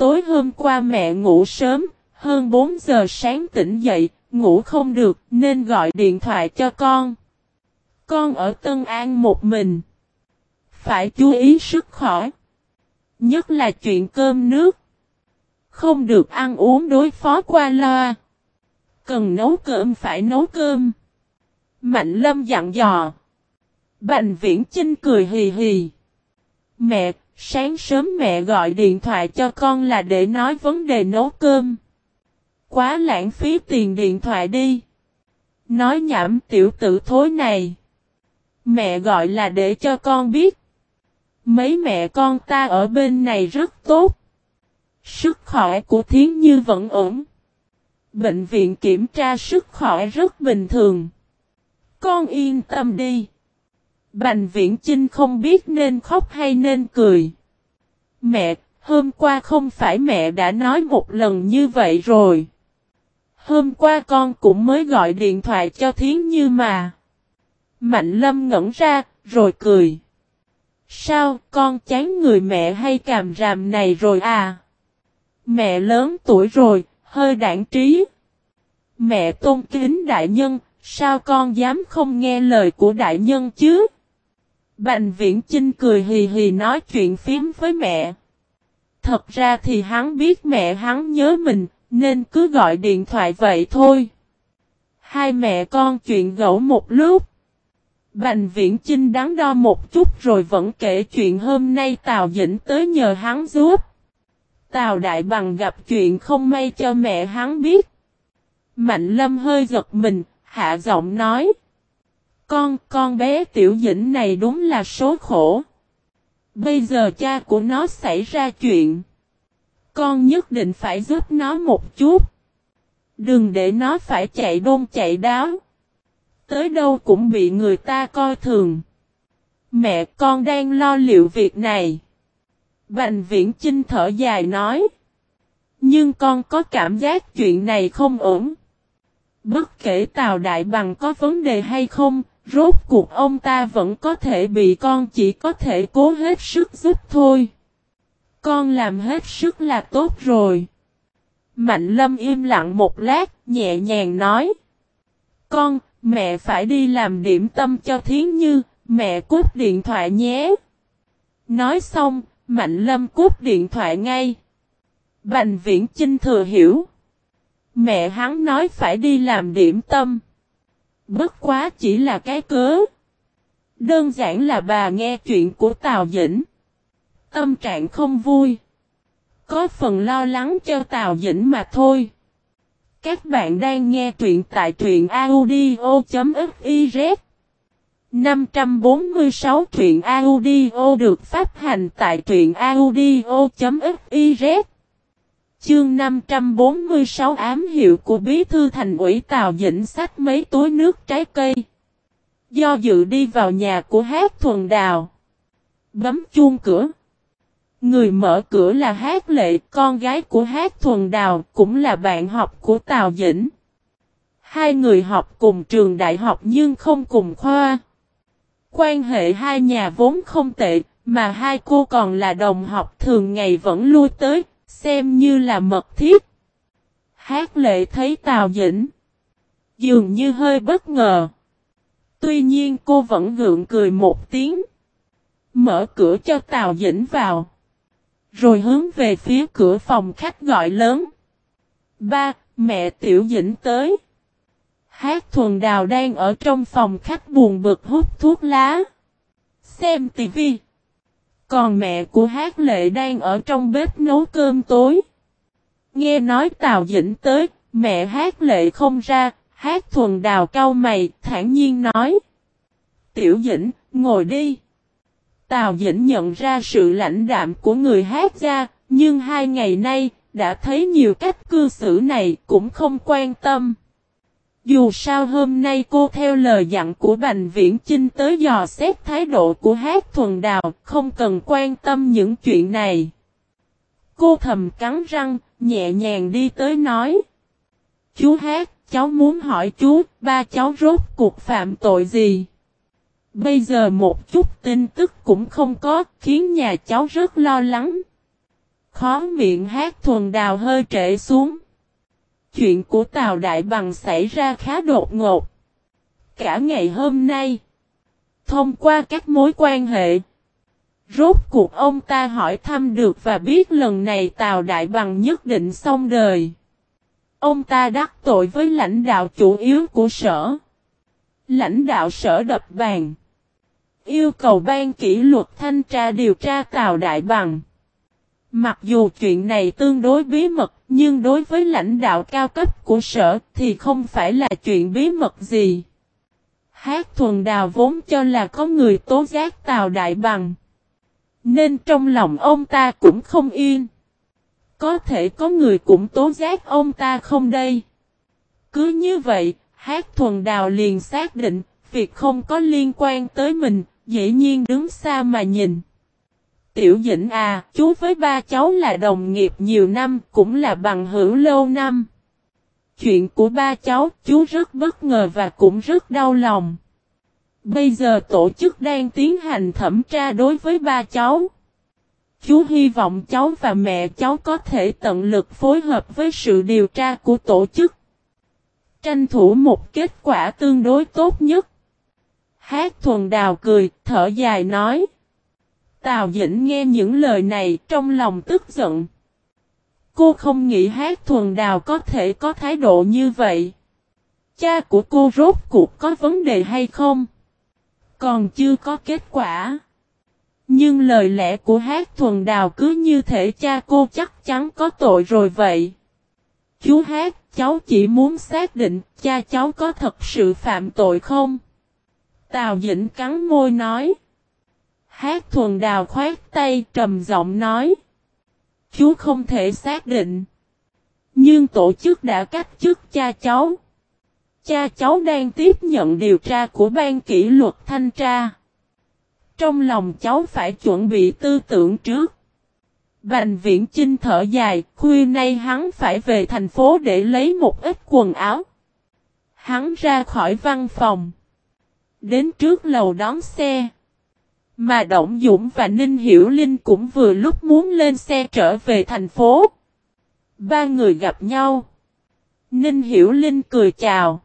Tối hôm qua mẹ ngủ sớm, hơn 4 giờ sáng tỉnh dậy, ngủ không được nên gọi điện thoại cho con. Con ở Tân An một mình. Phải chú ý sức khỏe. Nhất là chuyện cơm nước. Không được ăn uống đối phó qua loa. Cần nấu cơm phải nấu cơm. Mạnh lâm dặn dò. Bành viễn Chinh cười hì hì. Mẹ, sáng sớm mẹ gọi điện thoại cho con là để nói vấn đề nấu cơm. Quá lãng phí tiền điện thoại đi. Nói nhảm tiểu tử thối này. Mẹ gọi là để cho con biết. Mấy mẹ con ta ở bên này rất tốt. Sức khỏe của Thiến Như vẫn ổn. Bệnh viện kiểm tra sức khỏe rất bình thường. Con yên tâm đi. Bành viễn Chinh không biết nên khóc hay nên cười. Mẹ, hôm qua không phải mẹ đã nói một lần như vậy rồi. Hôm qua con cũng mới gọi điện thoại cho Thiến Như mà. Mạnh Lâm ngẩn ra, rồi cười. Sao, con chán người mẹ hay càm ràm này rồi à? Mẹ lớn tuổi rồi, hơi đảng trí. Mẹ tôn kính đại nhân, sao con dám không nghe lời của đại nhân chứ? Bành viễn Chinh cười hì hì nói chuyện phím với mẹ. Thật ra thì hắn biết mẹ hắn nhớ mình, nên cứ gọi điện thoại vậy thôi. Hai mẹ con chuyện gẫu một lúc. Bành viễn Chinh đắn đo một chút rồi vẫn kể chuyện hôm nay Tào Dĩnh tới nhờ hắn giúp. Tào Đại Bằng gặp chuyện không may cho mẹ hắn biết. Mạnh Lâm hơi giật mình, hạ giọng nói. Con, con bé Tiểu Dĩnh này đúng là số khổ. Bây giờ cha của nó xảy ra chuyện. Con nhất định phải giúp nó một chút. Đừng để nó phải chạy đôn chạy đáo. Tới đâu cũng bị người ta coi thường. Mẹ con đang lo liệu việc này. Bành viễn Chinh thở dài nói. Nhưng con có cảm giác chuyện này không ổn. Bất kể Tào Đại Bằng có vấn đề hay không, rốt cuộc ông ta vẫn có thể bị con chỉ có thể cố hết sức giúp thôi. Con làm hết sức là tốt rồi. Mạnh lâm im lặng một lát, nhẹ nhàng nói. Con, mẹ phải đi làm điểm tâm cho Thiến Như, mẹ cút điện thoại nhé. Nói xong, Mạnh lâm cút điện thoại ngay. Bành viễn Chinh thừa hiểu. Mẹ hắn nói phải đi làm điểm tâm. Bất quá chỉ là cái cớ. Đơn giản là bà nghe chuyện của Tào Dĩnh. Tâm trạng không vui. Có phần lo lắng cho Tào Dĩnh mà thôi. Các bạn đang nghe truyện tại truyện audio.fiz 546 truyện audio được phát hành tại truyện audio.fiz Chương 546 ám hiệu của bí thư thành ủy Tào Dĩnh sách mấy túi nước trái cây. Do dự đi vào nhà của hát thuần đào. Bấm chuông cửa. Người mở cửa là hát lệ, con gái của hát thuần đào, cũng là bạn học của Tào Dĩnh. Hai người học cùng trường đại học nhưng không cùng khoa. Quan hệ hai nhà vốn không tệ, mà hai cô còn là đồng học thường ngày vẫn lui tới, xem như là mật thiết. Hát lệ thấy Tào Dĩnh. Dường như hơi bất ngờ. Tuy nhiên cô vẫn gượng cười một tiếng. Mở cửa cho Tào Dĩnh vào. Rồi hướng về phía cửa phòng khách gọi lớn. Ba, mẹ Tiểu Dĩnh tới. Hát thuần đào đang ở trong phòng khách buồn bực hút thuốc lá. Xem tivi. Còn mẹ của hát lệ đang ở trong bếp nấu cơm tối. Nghe nói Tào Dĩnh tới, mẹ hát lệ không ra, hát thuần đào cau mày, thản nhiên nói. Tiểu Dĩnh, ngồi đi. Tào Dĩnh nhận ra sự lãnh đạm của người hát ra, nhưng hai ngày nay, đã thấy nhiều cách cư xử này cũng không quan tâm. Dù sao hôm nay cô theo lời dặn của Bành Viễn Chinh tới dò xét thái độ của hát thuần đào, không cần quan tâm những chuyện này. Cô thầm cắn răng, nhẹ nhàng đi tới nói. Chú hát, cháu muốn hỏi chú, ba cháu rốt cuộc phạm tội gì? Bây giờ một chút tin tức cũng không có, khiến nhà cháu rất lo lắng. khó miệng hát thuần đào hơi trễ xuống. Chuyện của Tào Đại Bằng xảy ra khá đột ngột. Cả ngày hôm nay, thông qua các mối quan hệ, rốt cuộc ông ta hỏi thăm được và biết lần này Tào Đại Bằng nhất định xong đời. Ông ta đắc tội với lãnh đạo chủ yếu của sở. Lãnh đạo sở đập bàn. Yêu cầu ban kỷ luật thanh tra điều tra Tào Đại Bằng. Mặc dù chuyện này tương đối bí mật, nhưng đối với lãnh đạo cao cấp của sở thì không phải là chuyện bí mật gì. Hát thuần đào vốn cho là có người tố giác Tào Đại Bằng. Nên trong lòng ông ta cũng không yên. Có thể có người cũng tố giác ông ta không đây. Cứ như vậy, hát thuần đào liền xác định, việc không có liên quan tới mình, dễ nhiên đứng xa mà nhìn. Tiểu dĩnh à, chú với ba cháu là đồng nghiệp nhiều năm, cũng là bằng hữu lâu năm. Chuyện của ba cháu, chú rất bất ngờ và cũng rất đau lòng. Bây giờ tổ chức đang tiến hành thẩm tra đối với ba cháu. Chú hy vọng cháu và mẹ cháu có thể tận lực phối hợp với sự điều tra của tổ chức. Tranh thủ một kết quả tương đối tốt nhất. Hát thuần đào cười, thở dài nói. Tào Dĩnh nghe những lời này trong lòng tức giận. Cô không nghĩ hát thuần đào có thể có thái độ như vậy. Cha của cô rốt cuộc có vấn đề hay không? Còn chưa có kết quả. Nhưng lời lẽ của hát thuần đào cứ như thể cha cô chắc chắn có tội rồi vậy. Chú hát, cháu chỉ muốn xác định cha cháu có thật sự phạm tội không? Tào Dĩnh cắn môi nói. Hát thuần đào khoát tay trầm giọng nói. Chú không thể xác định. Nhưng tổ chức đã cách chức cha cháu. Cha cháu đang tiếp nhận điều tra của ban kỷ luật thanh tra. Trong lòng cháu phải chuẩn bị tư tưởng trước. Bành viễn chinh thở dài, khuya nay hắn phải về thành phố để lấy một ít quần áo. Hắn ra khỏi văn phòng. Đến trước lầu đón xe. Mà Động Dũng và Ninh Hiểu Linh cũng vừa lúc muốn lên xe trở về thành phố. Ba người gặp nhau. Ninh Hiểu Linh cười chào.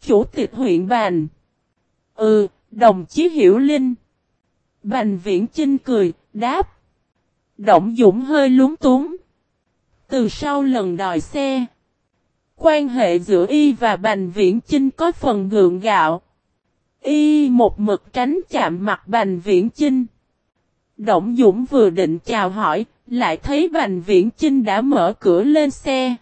Chủ tịch huyện Bành. Ừ, đồng chí Hiểu Linh. Bành Viễn Chinh cười, đáp. Động Dũng hơi lúng túng. Từ sau lần đòi xe. Quan hệ giữa y và Bành Viễn Chinh có phần gượng gạo. Y một mực tránh chạm mặt Bành Viễn Chinh. Động Dũng vừa định chào hỏi, lại thấy Bành Viễn Chinh đã mở cửa lên xe.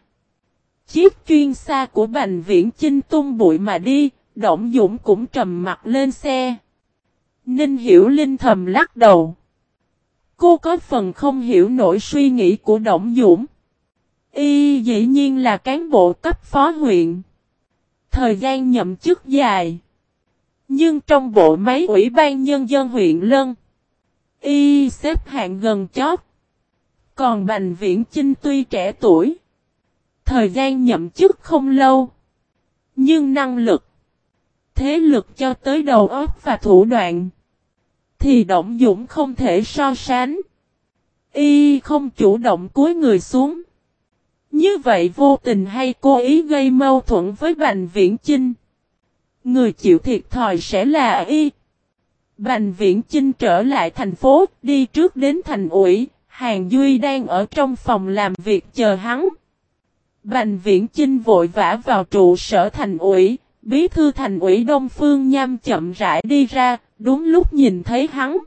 Chiếc chuyên xa của Bành Viễn Chinh tung bụi mà đi, Động Dũng cũng trầm mặt lên xe. Ninh Hiểu Linh thầm lắc đầu. Cô có phần không hiểu nổi suy nghĩ của Động Dũng. Y dĩ nhiên là cán bộ cấp phó huyện. Thời gian nhậm chức dài. Nhưng trong bộ máy Ủy ban Nhân dân huyện Lân, y xếp hạng gần chót. Còn Bành Viễn Chinh tuy trẻ tuổi, thời gian nhậm chức không lâu, nhưng năng lực, thế lực cho tới đầu óc và thủ đoạn, thì Động Dũng không thể so sánh. Y không chủ động cúi người xuống. Như vậy vô tình hay cố ý gây mâu thuẫn với Bành Viễn Chinh. Người chịu thiệt thòi sẽ là y. Bành viễn Chinh trở lại thành phố, đi trước đến thành ủy, Hàng Duy đang ở trong phòng làm việc chờ hắn. Bành viễn Chinh vội vã vào trụ sở thành ủy, bí thư thành ủy Đông Phương Nham chậm rãi đi ra, đúng lúc nhìn thấy hắn.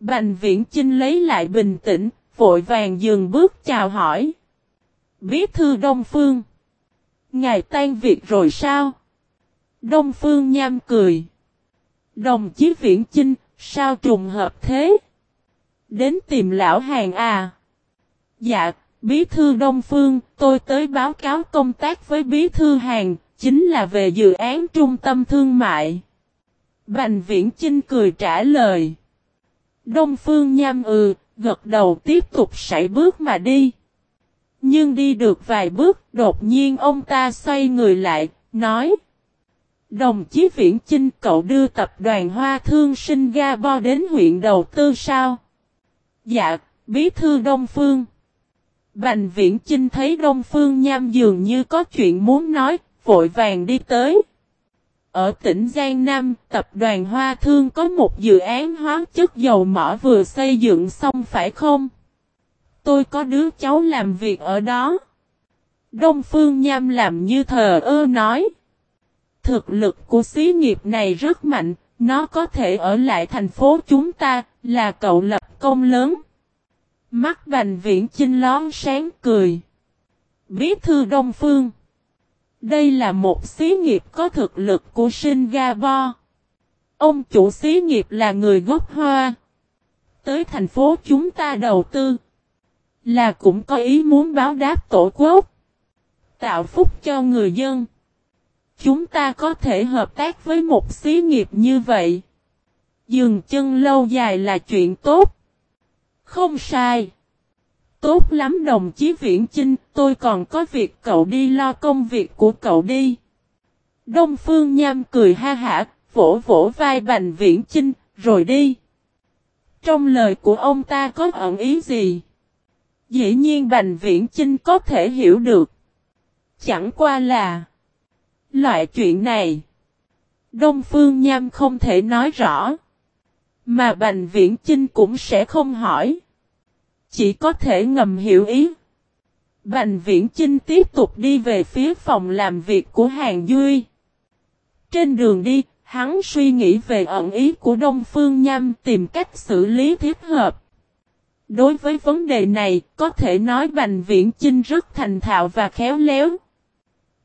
Bành viễn Chinh lấy lại bình tĩnh, vội vàng dừng bước chào hỏi. Bí thư Đông Phương. Ngài tan việc rồi sao? Đông Phương Nham cười. Đồng chí Viễn Chinh, sao trùng hợp thế? Đến tìm lão hàng à? Dạ, Bí thư Đông Phương, tôi tới báo cáo công tác với Bí thư hàng, chính là về dự án trung tâm thương mại. Bành Viễn Chinh cười trả lời. Đông Phương Nham ừ, gật đầu tiếp tục sải bước mà đi. Nhưng đi được vài bước, đột nhiên ông ta xoay người lại, nói. Đồng chí Viễn Chinh cậu đưa tập đoàn Hoa Thương Singapore đến huyện đầu tư sao? Dạ, Bí thư Đông Phương. Bành Viễn Chinh thấy Đông Phương Nham dường như có chuyện muốn nói, vội vàng đi tới. Ở tỉnh Giang Nam, tập đoàn Hoa Thương có một dự án hóa chất dầu mỏ vừa xây dựng xong phải không? Tôi có đứa cháu làm việc ở đó. Đông Phương Nham làm như thờ ơ nói. Thực lực của xí nghiệp này rất mạnh, nó có thể ở lại thành phố chúng ta, là cậu lập công lớn. Mắt bành viễn chinh lón sáng cười. Bí thư Đông Phương. Đây là một xí nghiệp có thực lực của Singapore. Ông chủ xí nghiệp là người gốc Hoa. Tới thành phố chúng ta đầu tư. Là cũng có ý muốn báo đáp tổ quốc. Tạo phúc cho người dân. Chúng ta có thể hợp tác với một xí nghiệp như vậy. Dừng chân lâu dài là chuyện tốt. Không sai. Tốt lắm đồng chí Viễn Chinh, tôi còn có việc cậu đi lo công việc của cậu đi. Đông Phương Nham cười ha hả, vỗ vỗ vai Bành Viễn Chinh, rồi đi. Trong lời của ông ta có ẩn ý gì? Dĩ nhiên Bành Viễn Chinh có thể hiểu được. Chẳng qua là Loại chuyện này Đông Phương Nham không thể nói rõ Mà Bành Viễn Chinh cũng sẽ không hỏi Chỉ có thể ngầm hiểu ý Bành Viễn Chinh tiếp tục đi về phía phòng làm việc của Hàng Duy Trên đường đi Hắn suy nghĩ về ẩn ý của Đông Phương Nham tìm cách xử lý thiết hợp. Đối với vấn đề này, có thể nói Bành Viễn Chinh rất thành thạo và khéo léo.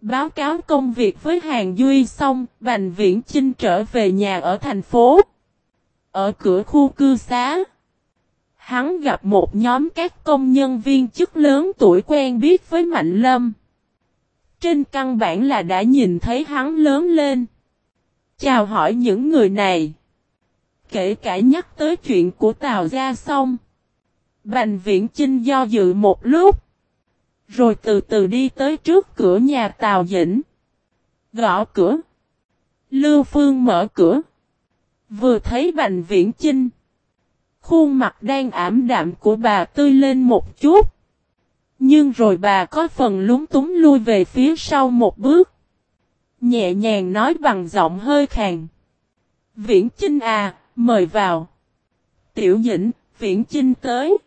Báo cáo công việc với Hàng Duy xong, Bành Viễn Chinh trở về nhà ở thành phố. Ở cửa khu cư xá, hắn gặp một nhóm các công nhân viên chức lớn tuổi quen biết với Mạnh Lâm. Trên căn bản là đã nhìn thấy hắn lớn lên. Chào hỏi những người này. Kể cả nhắc tới chuyện của Tào Gia xong. Bành Viễn Chinh do dự một lúc. Rồi từ từ đi tới trước cửa nhà Tào Dĩnh. Gõ cửa. Lưu Phương mở cửa. Vừa thấy Bành Viễn Chinh. Khuôn mặt đang ảm đạm của bà tươi lên một chút. Nhưng rồi bà có phần lúng túng lui về phía sau một bước. Nhẹ nhàng nói bằng giọng hơi khàn. Viễn Chinh à, mời vào. Tiểu Dĩnh, Viễn Chinh tới.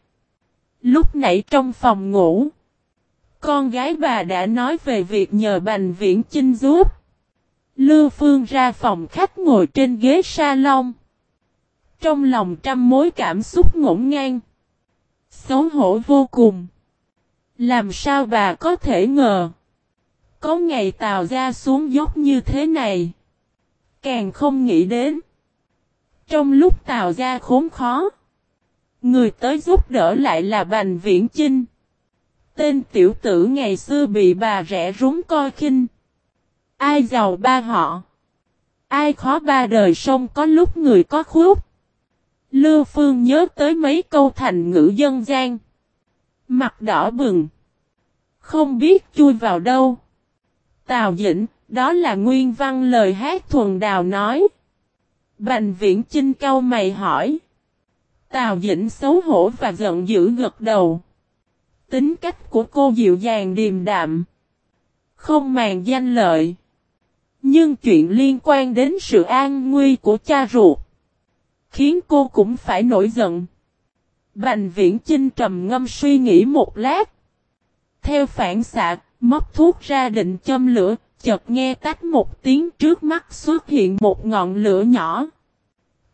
Lúc nãy trong phòng ngủ. Con gái bà đã nói về việc nhờ Bành Viễn Chinh giúp. Lưu Phương ra phòng khách ngồi trên ghế salon. Trong lòng trăm mối cảm xúc ngổn ngang. Xấu hổ vô cùng. Làm sao bà có thể ngờ. Có ngày tàu ra xuống dốc như thế này. Càng không nghĩ đến. Trong lúc tàu ra khốn khó. Người tới giúp đỡ lại là Bành Viễn Chinh. Tên tiểu tử ngày xưa bị bà rẻ rúng coi khinh. Ai giàu ba họ. Ai khó ba đời sông có lúc người có khúc. Lưu Phương nhớ tới mấy câu thành ngữ dân gian. Mặt đỏ bừng. Không biết chui vào đâu. Tào Dĩnh, đó là nguyên văn lời hát thuần đào nói. Bành viễn chinh cao mày hỏi. Tào Dĩnh xấu hổ và giận dữ gật đầu. Tính cách của cô dịu dàng điềm đạm. Không màng danh lợi. Nhưng chuyện liên quan đến sự an nguy của cha ruột. Khiến cô cũng phải nổi giận. Bành viễn chinh trầm ngâm suy nghĩ một lát. Theo phản xạ, móc thuốc ra định châm lửa, chợt nghe tách một tiếng trước mắt xuất hiện một ngọn lửa nhỏ.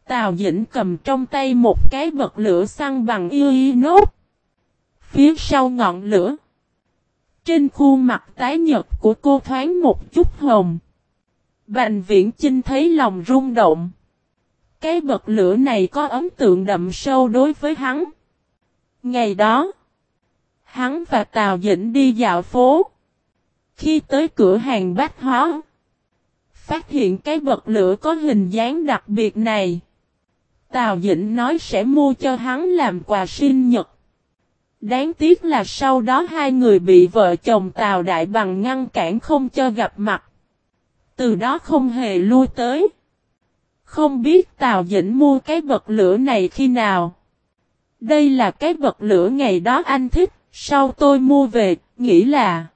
Tào Dĩnh cầm trong tay một cái bật lửa xăng bằng inox. Phía sau ngọn lửa. Trên khuôn mặt tái nhật của cô thoáng một chút hồng. Bành viễn Trinh thấy lòng rung động. Cái bật lửa này có ấn tượng đậm sâu đối với hắn. Ngày đó, hắn và Tào Dĩnh đi dạo phố. Khi tới cửa hàng bách hóa, phát hiện cái bật lửa có hình dáng đặc biệt này. Tào Dĩnh nói sẽ mua cho hắn làm quà sinh nhật. Đáng tiếc là sau đó hai người bị vợ chồng Tào Đại Bằng ngăn cản không cho gặp mặt. Từ đó không hề lui tới. Không biết Tào Dĩnh mua cái bật lửa này khi nào. Đây là cái bật lửa ngày đó anh thích, sau tôi mua về, nghĩ là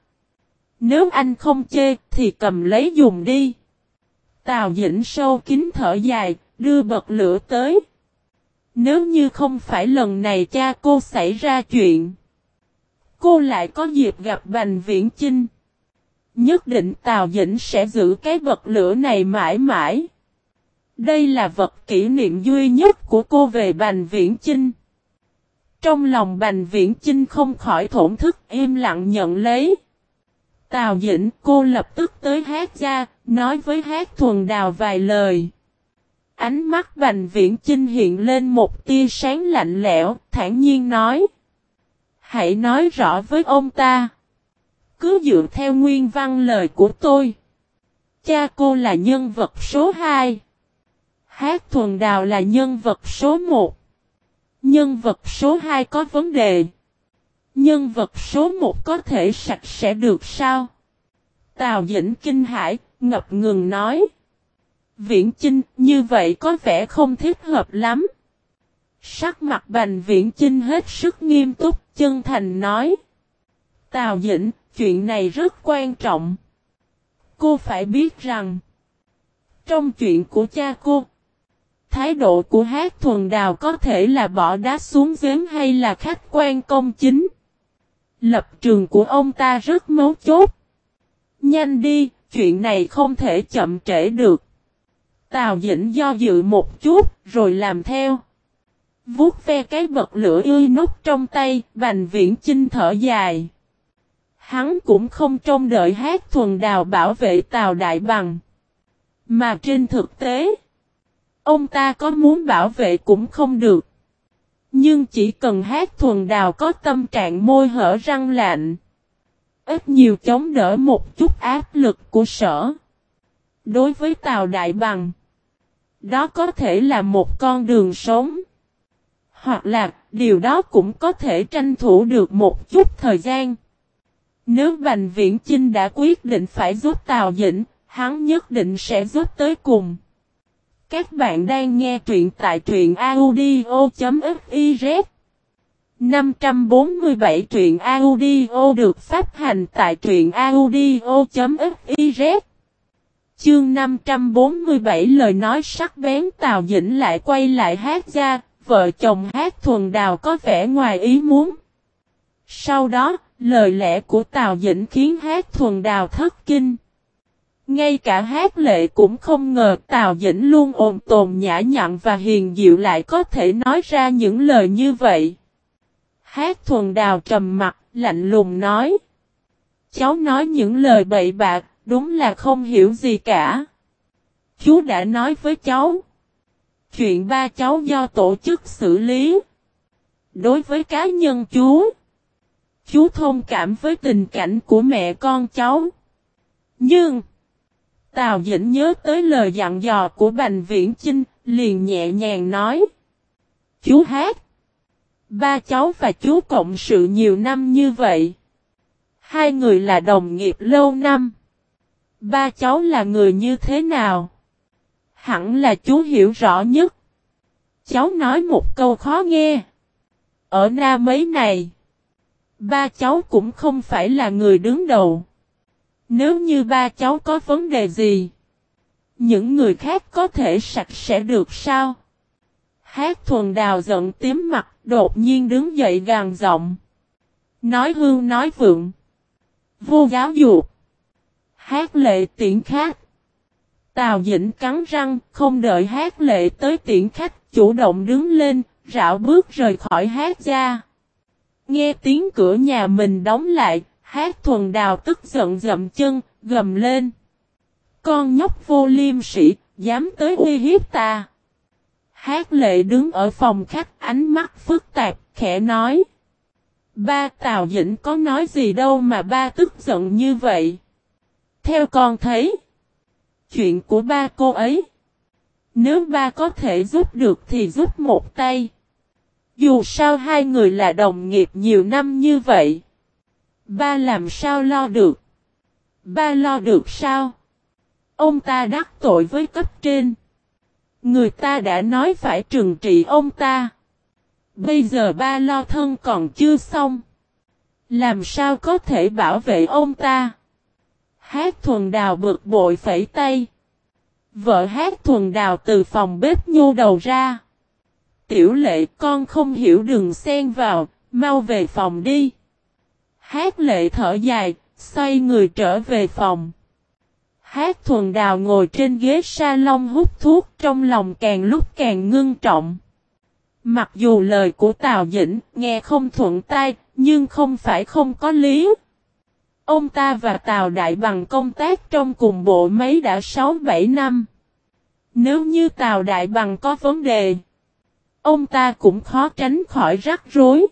Nếu anh không chê thì cầm lấy dùng đi. Tào Dĩnh sâu kín thở dài, đưa bật lửa tới. Nếu như không phải lần này cha cô xảy ra chuyện, cô lại có dịp gặp Bành Viễn Chinh. Nhất định Tào Dĩnh sẽ giữ cái vật lửa này mãi mãi. Đây là vật kỷ niệm duy nhất của cô về Bành Viễn Chinh. Trong lòng Bành Viễn Chinh không khỏi thổn thức im lặng nhận lấy. Tào Dĩnh cô lập tức tới hát ra, nói với hát thuần đào vài lời. Ánh mắt Bành Viễn Chinh hiện lên một tia sáng lạnh lẽo, thản nhiên nói. Hãy nói rõ với ông ta. Cứ dựa theo nguyên văn lời của tôi. Cha cô là nhân vật số 2. Hát thuần đào là nhân vật số 1. Nhân vật số 2 có vấn đề. Nhân vật số 1 có thể sạch sẽ được sao? Tào Dĩnh kinh hải, ngập ngừng nói. Viễn Chinh, như vậy có vẻ không thích hợp lắm. Sắc mặt bành Viễn Chinh hết sức nghiêm túc, chân thành nói. Tào Dĩnh, chuyện này rất quan trọng. Cô phải biết rằng, trong chuyện của cha cô, thái độ của hát thuần đào có thể là bỏ đá xuống giếng hay là khách quan công chính. Lập trường của ông ta rất mấu chốt. Nhanh đi, chuyện này không thể chậm trễ được. Tào Dĩnh do dự một chút, rồi làm theo. Vuốt ve cái bật lửa ươi nút trong tay, Bành Viễn Chinh thở dài. Hắn cũng không trông đợi hát thuần đào bảo vệ Tào Đại Bằng. Mà trên thực tế, ông ta có muốn bảo vệ cũng không được. Nhưng chỉ cần hát thuần đào có tâm trạng môi hở răng lạnh. Ít nhiều chống đỡ một chút áp lực của sở. Đối với Tào Đại Bằng, đó có thể là một con đường sống. Hoặc là, điều đó cũng có thể tranh thủ được một chút thời gian. Nếu Bành Viễn Chinh đã quyết định phải giúp Tào Dĩnh, hắn nhất định sẽ giúp tới cùng. Các bạn đang nghe truyện tại truyện audio.fiz 547 truyện audio được phát hành tại truyện audio.fiz Chương 547 lời nói sắc bén Tào Dĩnh lại quay lại hát ra, vợ chồng hát thuần đào có vẻ ngoài ý muốn. Sau đó, lời lẽ của Tào Dĩnh khiến hát thuần đào thất kinh. Ngay cả hát lệ cũng không ngờ Tào Dĩnh luôn ồn tồn nhã nhặn và hiền diệu lại có thể nói ra những lời như vậy. Hát thuần đào trầm mặt, lạnh lùng nói. Cháu nói những lời bậy bạc, đúng là không hiểu gì cả. Chú đã nói với cháu. Chuyện ba cháu do tổ chức xử lý. Đối với cá nhân chú, chú thông cảm với tình cảnh của mẹ con cháu. Nhưng, Tào Dĩnh nhớ tới lời dặn dò của Bành Viễn Chinh, liền nhẹ nhàng nói. Chú hát. Ba cháu và chú cộng sự nhiều năm như vậy. Hai người là đồng nghiệp lâu năm. Ba cháu là người như thế nào? Hẳn là chú hiểu rõ nhất. Cháu nói một câu khó nghe. Ở na mấy này, ba cháu cũng không phải là người đứng đầu. Nếu như ba cháu có vấn đề gì, những người khác có thể sạch sẽ được sao? Hát thuần đào giận tím mặt, đột nhiên đứng dậy gàn giọng. Nói hương nói vượng. Vô giáo dục. Hát lệ tiễn khách. Tào Dĩnh cắn răng, không đợi hát lệ tới tiễn khách, chủ động đứng lên, rảo bước rời khỏi hát ra. Nghe tiếng cửa nhà mình đóng lại, hát thuần đào tức giận dậm chân, gầm lên. Con nhóc vô liêm sĩ, dám tới uy hiếp ta. Hát lệ đứng ở phòng khách ánh mắt phức tạp, khẽ nói. Ba Tào Dĩnh có nói gì đâu mà ba tức giận như vậy. Theo con thấy, chuyện của ba cô ấy, nếu ba có thể giúp được thì giúp một tay. Dù sao hai người là đồng nghiệp nhiều năm như vậy, ba làm sao lo được? Ba lo được sao? Ông ta đắc tội với cấp trên. Người ta đã nói phải trừng trị ông ta. Bây giờ ba lo thân còn chưa xong. Làm sao có thể bảo vệ ông ta? Hát thuần đào bực bội phẩy tay. Vợ hát thuần đào từ phòng bếp nhô đầu ra. Tiểu lệ con không hiểu đừng xen vào, mau về phòng đi. Hát lệ thở dài, xoay người trở về phòng. Hát thuần đào ngồi trên ghế salon hút thuốc trong lòng càng lúc càng ngưng trọng. Mặc dù lời của Tào Dĩnh nghe không thuận tai, nhưng không phải không có lý. Ông ta và Tào Đại Bằng công tác trong cùng bộ máy đã 6-7 năm. Nếu như Tào Đại Bằng có vấn đề, ông ta cũng khó tránh khỏi rắc rối.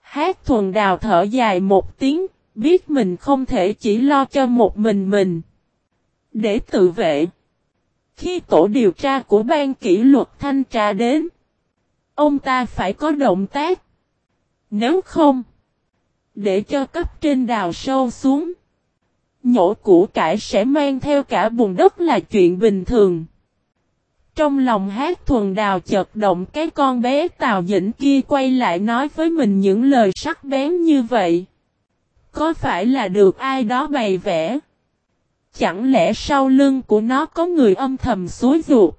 Hát thuần đào thở dài một tiếng, biết mình không thể chỉ lo cho một mình mình. Để tự vệ. Khi tổ điều tra của ban kỷ luật thanh tra đến, ông ta phải có động tác. Nếu không, để cho cấp trên đào sâu xuống, nhổ củ cải sẽ mang theo cả bùn đất là chuyện bình thường. Trong lòng hát thuần đào chợt động cái con bé Tào Dĩnh kia quay lại nói với mình những lời sắc bén như vậy. Có phải là được ai đó bày vẽ? Chẳng lẽ sau lưng của nó có người âm thầm suối ruột?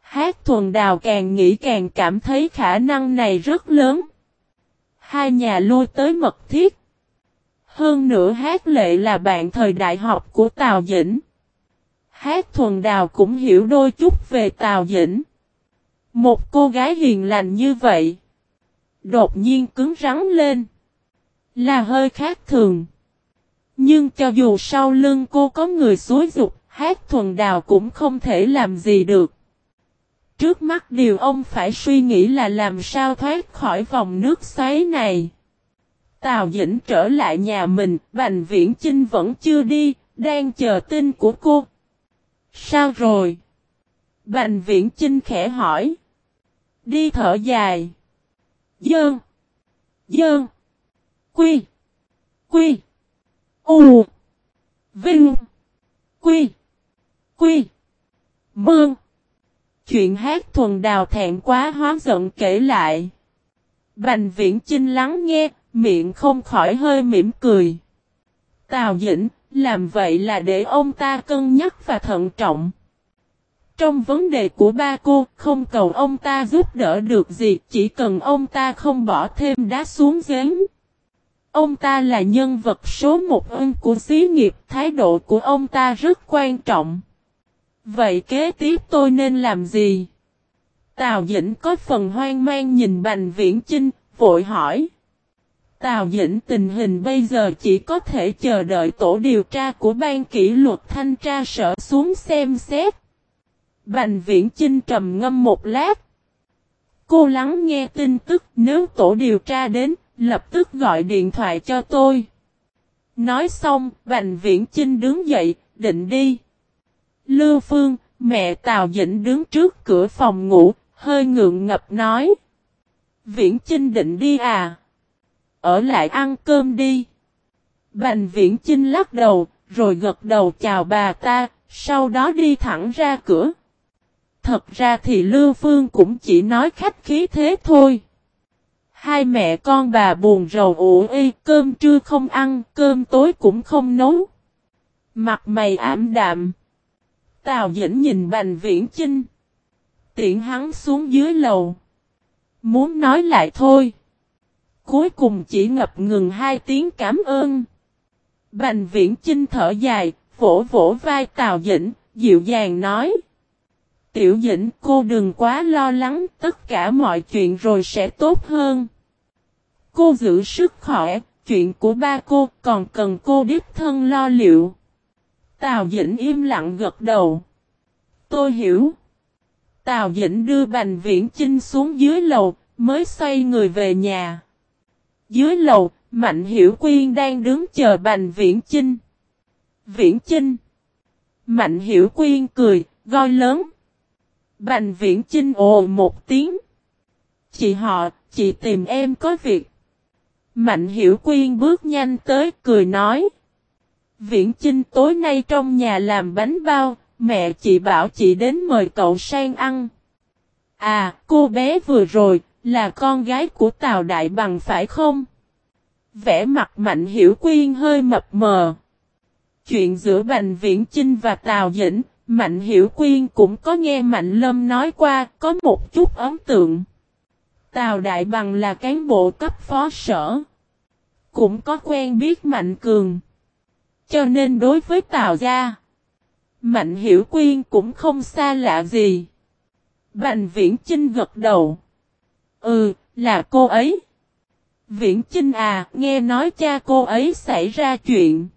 Hát thuần đào càng nghĩ càng cảm thấy khả năng này rất lớn. Hai nhà lui tới mật thiết. Hơn nữa hát lệ là bạn thời đại học của Tào Dĩnh. Hát thuần đào cũng hiểu đôi chút về Tào Dĩnh. Một cô gái hiền lành như vậy. Đột nhiên cứng rắn lên. Là hơi khác thường. Nhưng cho dù sau lưng cô có người xúi dục, hát thuần đào cũng không thể làm gì được. Trước mắt điều ông phải suy nghĩ là làm sao thoát khỏi vòng nước xoáy này. Tào Dĩnh trở lại nhà mình, Bành Viễn Chinh vẫn chưa đi, đang chờ tin của cô. Sao rồi? Bành Viễn Chinh khẽ hỏi. Đi thở dài. Dơn. Dơn. Quy. Quy. U. Vinh. Quy. Quy. Mương. Chuyện hát thuần đào thẹn quá hóa giận kể lại. Bành viễn chinh lắng nghe, miệng không khỏi hơi mỉm cười. Tào Dĩnh, làm vậy là để ông ta cân nhắc và thận trọng. Trong vấn đề của ba cô, không cầu ông ta giúp đỡ được gì, chỉ cần ông ta không bỏ thêm đá xuống giếng. Ông ta là nhân vật số một ân của xí nghiệp, thái độ của ông ta rất quan trọng. Vậy kế tiếp tôi nên làm gì? Tào Dĩnh có phần hoang mang nhìn Bành Viễn Chinh, vội hỏi. Tào Dĩnh tình hình bây giờ chỉ có thể chờ đợi tổ điều tra của ban kỷ luật thanh tra sở xuống xem xét. Bành Viễn Chinh trầm ngâm một lát. Cô lắng nghe tin tức nếu tổ điều tra đến, lập tức gọi điện thoại cho tôi. Nói xong, Bành Viễn Chinh đứng dậy, định đi. Lưu Phương, mẹ Tào Dĩnh đứng trước cửa phòng ngủ, hơi ngượng ngập nói. Viễn Chinh định đi à? Ở lại ăn cơm đi. Bành Viễn Chinh lắc đầu, rồi gật đầu chào bà ta, sau đó đi thẳng ra cửa. Thật ra thì Lưu Phương cũng chỉ nói khách khí thế thôi. Hai mẹ con bà buồn rầu ủ y, cơm trưa không ăn, cơm tối cũng không nấu. Mặt mày ảm đạm. Tào Dĩnh nhìn Bành Viễn Chinh. Tiện hắn xuống dưới lầu. Muốn nói lại thôi. Cuối cùng chỉ ngập ngừng hai tiếng cảm ơn. Bành Viễn Chinh thở dài, vỗ vỗ vai Tào Dĩnh, dịu dàng nói. Tiểu Dĩnh cô đừng quá lo lắng, tất cả mọi chuyện rồi sẽ tốt hơn. Cô giữ sức khỏe, chuyện của ba cô còn cần cô đích thân lo liệu. Tào Dĩnh im lặng gật đầu. Tôi hiểu. Tào Dĩnh đưa Bành Viễn Chinh xuống dưới lầu, mới xoay người về nhà. Dưới lầu, Mạnh Hiểu Quyên đang đứng chờ Bành Viễn Chinh. Viễn Chinh. Mạnh Hiểu Quyên cười, gọi lớn. Bành Viễn Chinh ồ một tiếng. Chị họ, chị tìm em có việc. Mạnh Hiểu Quyên bước nhanh tới cười nói. Viễn Chinh tối nay trong nhà làm bánh bao, mẹ chị bảo chị đến mời cậu sang ăn. À, cô bé vừa rồi, là con gái của Tào Đại Bằng phải không? Vẽ mặt Mạnh Hiểu Quyên hơi mập mờ. Chuyện giữa Bành Viễn Chinh và Tào Dĩnh, Mạnh Hiểu Quyên cũng có nghe Mạnh Lâm nói qua, có một chút ấn tượng. Tào Đại Bằng là cán bộ cấp phó sở. Cũng có quen biết Mạnh Cường. Cho nên đối với Tào Gia, Mạnh Hiểu Quyên cũng không xa lạ gì. Bành Viễn Chinh gật đầu. Ừ, là cô ấy. Viễn Chinh à, nghe nói cha cô ấy xảy ra chuyện.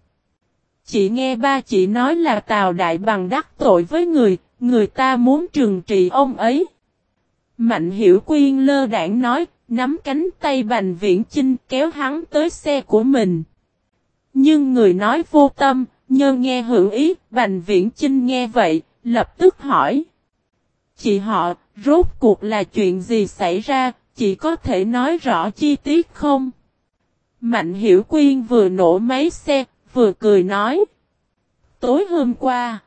Chị nghe ba chị nói là Tào Đại Bằng đắc tội với người, người ta muốn trừng trị ông ấy. Mạnh Hiểu Quyên lơ đảng nói, nắm cánh tay Bành Viễn Chinh kéo hắn tới xe của mình. Nhưng người nói vô tâm, nhơ nghe hữu ý, Bành Viễn Chinh nghe vậy, lập tức hỏi. Chị họ, rốt cuộc là chuyện gì xảy ra, chị có thể nói rõ chi tiết không? Mạnh Hiểu Quyên vừa nổ máy xe, vừa cười nói. Tối hôm qua,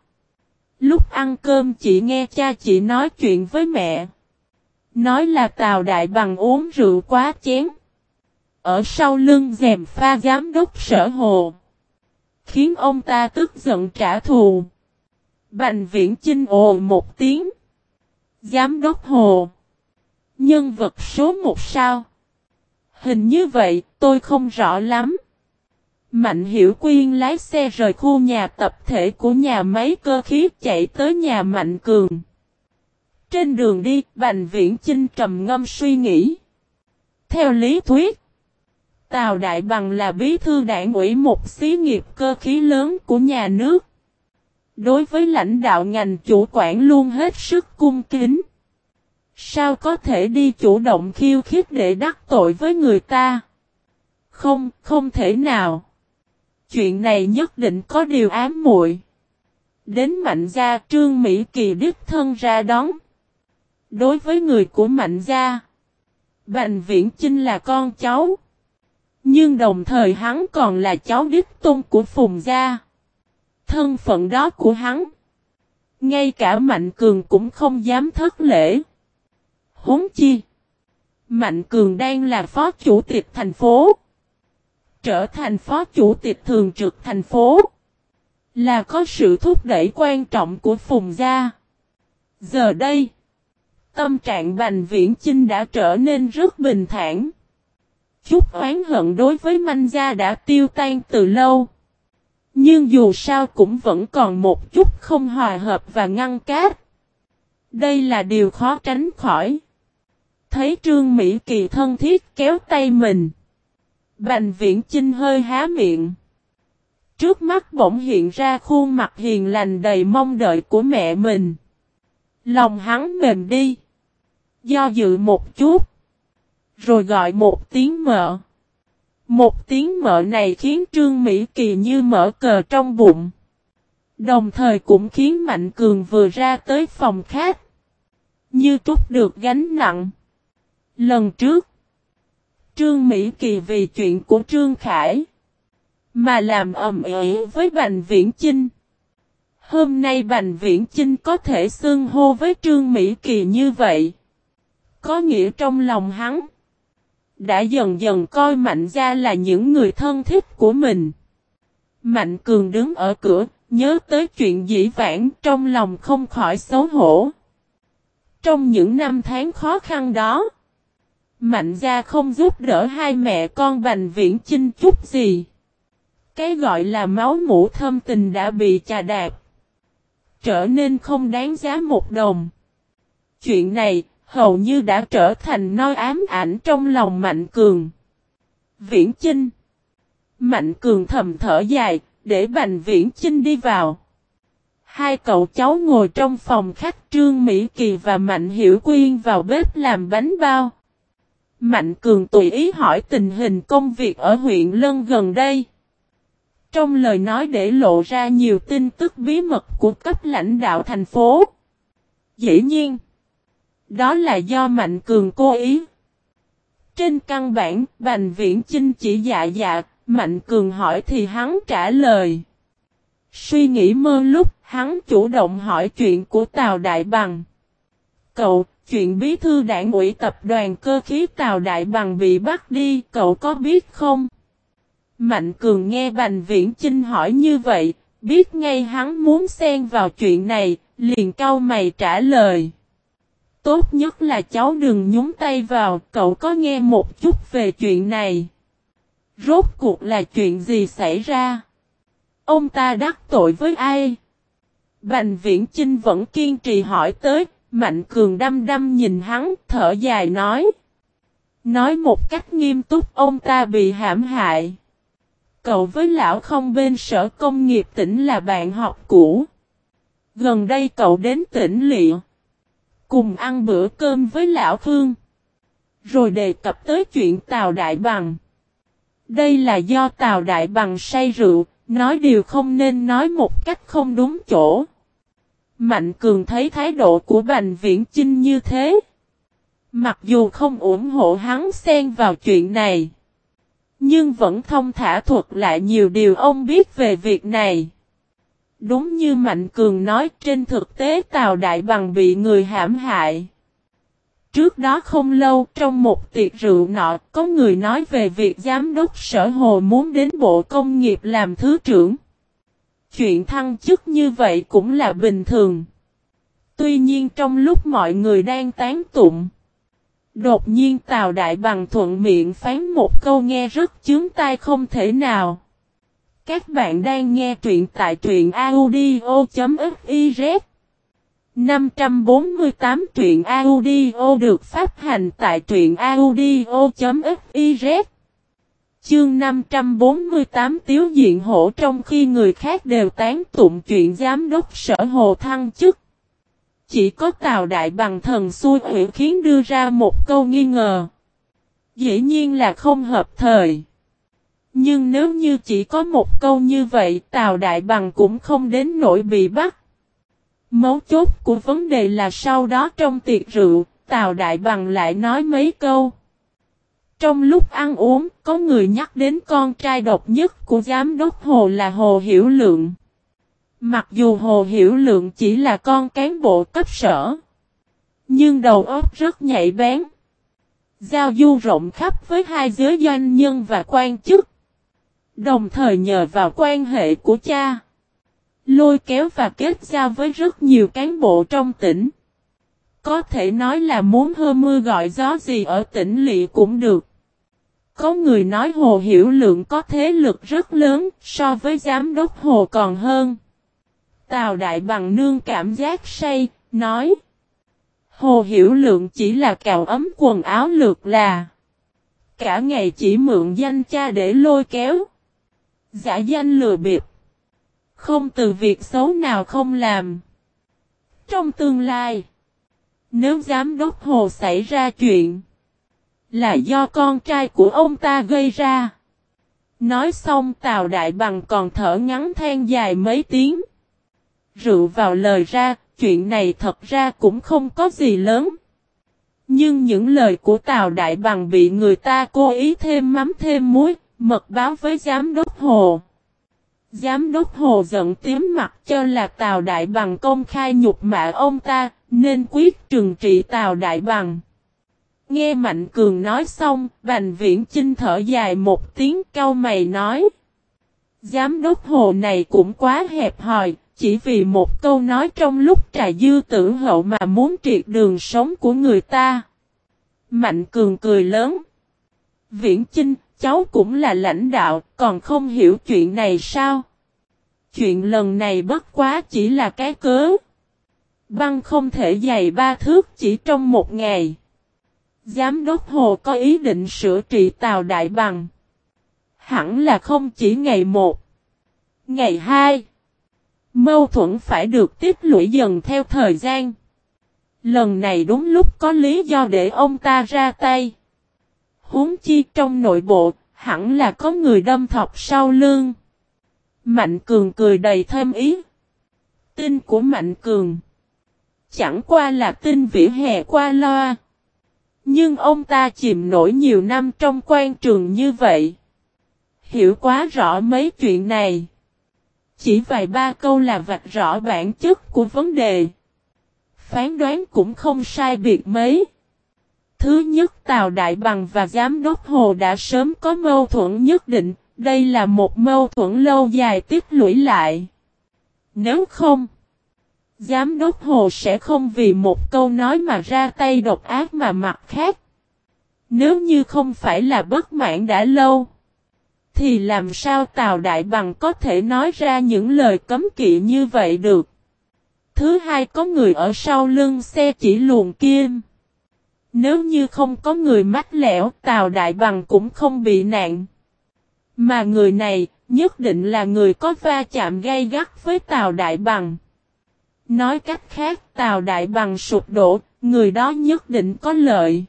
lúc ăn cơm chị nghe cha chị nói chuyện với mẹ. Nói là Tào Đại Bằng uống rượu quá chén. Ở sau lưng dèm pha giám đốc sở hồ. Khiến ông ta tức giận trả thù. Bành viễn chinh ồ một tiếng. Giám đốc hồ. Nhân vật số một sao. Hình như vậy tôi không rõ lắm. Mạnh Hiểu Quyên lái xe rời khu nhà tập thể của nhà máy cơ khí chạy tới nhà Mạnh Cường. Trên đường đi, Bành Viễn Chinh trầm ngâm suy nghĩ. Theo lý thuyết, Tào Đại Bằng là bí thư đảng ủy một xí nghiệp cơ khí lớn của nhà nước. Đối với lãnh đạo ngành chủ quản luôn hết sức cung kính. Sao có thể đi chủ động khiêu khích để đắc tội với người ta? Không, không thể nào. Chuyện này nhất định có điều ám muội. Đến mạnh gia trương Mỹ Kỳ đích thân ra đón. Đối với người của mạnh gia, Bành Viễn Chinh là con cháu. Nhưng đồng thời hắn còn là cháu đích tôn của Phùng gia. Thân phận đó của hắn. Ngay cả Mạnh Cường cũng không dám thất lễ. Huống chi. Mạnh Cường đang là phó chủ tịch thành phố. Trở thành phó chủ tịch thường trực thành phố. Là có sự thúc đẩy quan trọng của Phùng Gia. Giờ đây. Tâm trạng Bành Viễn Chinh đã trở nên rất bình thản. Chút oán hận đối với Manh Gia đã tiêu tan từ lâu. Nhưng dù sao cũng vẫn còn một chút không hòa hợp và ngăn cát. Đây là điều khó tránh khỏi. Thấy Trương Mỹ Kỳ thân thiết kéo tay mình. Bành viễn Chinh hơi há miệng. Trước mắt bỗng hiện ra khuôn mặt hiền lành đầy mong đợi của mẹ mình. Lòng hắn mềm đi. Do dự một chút. Rồi gọi một tiếng mợ. Một tiếng mợ này khiến Trương Mỹ Kỳ như mở cờ trong bụng. Đồng thời cũng khiến Mạnh Cường vừa ra tới phòng khác. Như trút được gánh nặng. Lần trước. Trương Mỹ Kỳ vì chuyện của Trương Khải. Mà làm ầm ĩ với Bành Viễn Chinh. Hôm nay Bành Viễn Chinh có thể xưng hô với Trương Mỹ Kỳ như vậy. Có nghĩa trong lòng hắn. Đã dần dần coi Mạnh gia là những người thân thích của mình. Mạnh Cường đứng ở cửa, nhớ tới chuyện dĩ vãng trong lòng không khỏi xấu hổ. Trong những năm tháng khó khăn đó, Mạnh gia không giúp đỡ hai mẹ con Bành Viễn Chinh chút gì. Cái gọi là máu mũ thâm tình đã bị chà đạp. Trở nên không đáng giá một đồng. Chuyện này, hầu như đã trở thành nỗi ám ảnh trong lòng Mạnh Cường. Viễn Chinh Mạnh Cường thầm thở dài, để Bành Viễn Chinh đi vào. Hai cậu cháu ngồi trong phòng khách Trương Mỹ Kỳ và Mạnh Hiểu Quyên vào bếp làm bánh bao. Mạnh Cường tùy ý hỏi tình hình công việc ở huyện Lân gần đây. Trong lời nói để lộ ra nhiều tin tức bí mật của cấp lãnh đạo thành phố. Dĩ nhiên, đó là do Mạnh Cường cố ý. Trên căn bản, Bành Viễn Chinh chỉ dạ dạ, Mạnh Cường hỏi thì hắn trả lời. Suy nghĩ mơ lúc, hắn chủ động hỏi chuyện của Tào Đại Bằng. Cậu, chuyện bí thư đảng ủy tập đoàn cơ khí Tào Đại Bằng bị bắt đi, cậu có biết không? Mạnh Cường nghe Bành Viễn Chinh hỏi như vậy, biết ngay hắn muốn xen vào chuyện này, liền cau mày trả lời. Tốt nhất là cháu đừng nhúng tay vào, cậu có nghe một chút về chuyện này. Rốt cuộc là chuyện gì xảy ra? Ông ta đắc tội với ai? Bành viễn Chinh vẫn kiên trì hỏi tới, Mạnh Cường đăm đăm nhìn hắn, thở dài nói. Nói một cách nghiêm túc ông ta bị hãm hại. Cậu với lão không bên sở công nghiệp tỉnh là bạn học cũ. Gần đây cậu đến tỉnh liệu. Cùng ăn bữa cơm với lão Phương. Rồi đề cập tới chuyện Tào Đại Bằng. Đây là do Tào Đại Bằng say rượu, nói điều không nên nói một cách không đúng chỗ. Mạnh Cường thấy thái độ của Bành Viễn Chinh như thế. Mặc dù không ủng hộ hắn xen vào chuyện này. Nhưng vẫn thông thả thuật lại nhiều điều ông biết về việc này. Đúng như Mạnh Cường nói, trên thực tế Tào Đại Bằng bị người hãm hại. Trước đó không lâu, trong một tiệc rượu nọ, có người nói về việc giám đốc sở hồ muốn đến bộ công nghiệp làm thứ trưởng. Chuyện thăng chức như vậy cũng là bình thường. Tuy nhiên trong lúc mọi người đang tán tụng. Đột nhiên Tào Đại Bằng thuận miệng phán một câu nghe rất chướng tai không thể nào. Các bạn đang nghe truyện tại truyện audio.fiz 548 truyện audio được phát hành tại truyện audio.fiz Chương 548 tiếu diện hổ trong khi người khác đều tán tụng chuyện giám đốc sở hồ thăng chức. Chỉ có Tào Đại Bằng thần xui ủy khiến đưa ra một câu nghi ngờ. Dĩ nhiên là không hợp thời. Nhưng nếu như chỉ có một câu như vậy Tào Đại Bằng cũng không đến nỗi bị bắt. Mấu chốt của vấn đề là sau đó trong tiệc rượu, Tào Đại Bằng lại nói mấy câu. Trong lúc ăn uống, có người nhắc đến con trai độc nhất của giám đốc Hồ là Hồ Hiểu Lượng. Mặc dù Hồ Hiểu Lượng chỉ là con cán bộ cấp sở, nhưng đầu óc rất nhạy bén. Giao du rộng khắp với hai giới doanh nhân và quan chức. Đồng thời nhờ vào quan hệ của cha. Lôi kéo và kết giao với rất nhiều cán bộ trong tỉnh. Có thể nói là muốn hơ mưa gọi gió gì ở tỉnh lỵ cũng được. Có người nói Hồ Hiểu Lượng có thế lực rất lớn so với giám đốc Hồ còn hơn. Tào Đại Bằng nương cảm giác say, nói. Hồ Hiểu Lượng chỉ là cào ấm quần áo lược là. Cả ngày chỉ mượn danh cha để lôi kéo. Giả danh lừa bịp. Không từ việc xấu nào không làm. Trong tương lai, nếu giám đốc Hồ xảy ra chuyện, là do con trai của ông ta gây ra. Nói xong Tào Đại Bằng còn thở ngắn than dài mấy tiếng. Rượu vào lời ra, chuyện này thật ra cũng không có gì lớn. Nhưng những lời của Tào Đại Bằng bị người ta cố ý thêm mắm thêm muối, mật báo với giám đốc Hồ. Giám đốc Hồ giận tím mặt cho là Tào Đại Bằng công khai nhục mạ ông ta, nên quyết trừng trị Tào Đại Bằng. Nghe Mạnh Cường nói xong, Bành Viễn Chinh thở dài một tiếng cau mày nói. Giám đốc Hồ này cũng quá hẹp hòi, chỉ vì một câu nói trong lúc trà dư tử hậu mà muốn triệt đường sống của người ta. Mạnh Cường cười lớn. Viễn Chinh, cháu cũng là lãnh đạo, còn không hiểu chuyện này sao? Chuyện lần này bất quá chỉ là cái cớ. Băng không thể dày ba thước chỉ trong một ngày. Giám đốc Hồ có ý định sửa trị tàu Đại Bằng. Hẳn là không chỉ ngày một. Ngày hai. Mâu thuẫn phải được tiếp lũy dần theo thời gian. Lần này đúng lúc có lý do để ông ta ra tay. Huống chi trong nội bộ, hẳn là có người đâm thọc sau lưng. Mạnh Cường cười đầy thêm ý. Tin của Mạnh Cường. Chẳng qua là tin vỉa hè qua loa. Nhưng ông ta chìm nổi nhiều năm trong quan trường như vậy. Hiểu quá rõ mấy chuyện này. Chỉ vài ba câu là vạch rõ bản chất của vấn đề. phán đoán cũng không sai biệt mấy. Thứ nhất Tào Đại Bằng và Giám đốc Hồ đã sớm có mâu thuẫn nhất định, đây là một mâu thuẫn lâu dài tích lũy lại. Nếu không, Giám đốc Hồ sẽ không vì một câu nói mà ra tay độc ác mà mặt khác. Nếu như không phải là bất mãn đã lâu, thì làm sao Tào Đại Bằng có thể nói ra những lời cấm kỵ như vậy được? Thứ hai có người ở sau lưng xe chỉ luồn kim. Nếu như không có người mách lẻo, Tào Đại Bằng cũng không bị nạn. Mà người này, nhất định là người có va chạm gay gắt với Tào Đại Bằng. Nói cách khác, Tào Đại Bằng sụp đổ, người đó nhất định có lợi.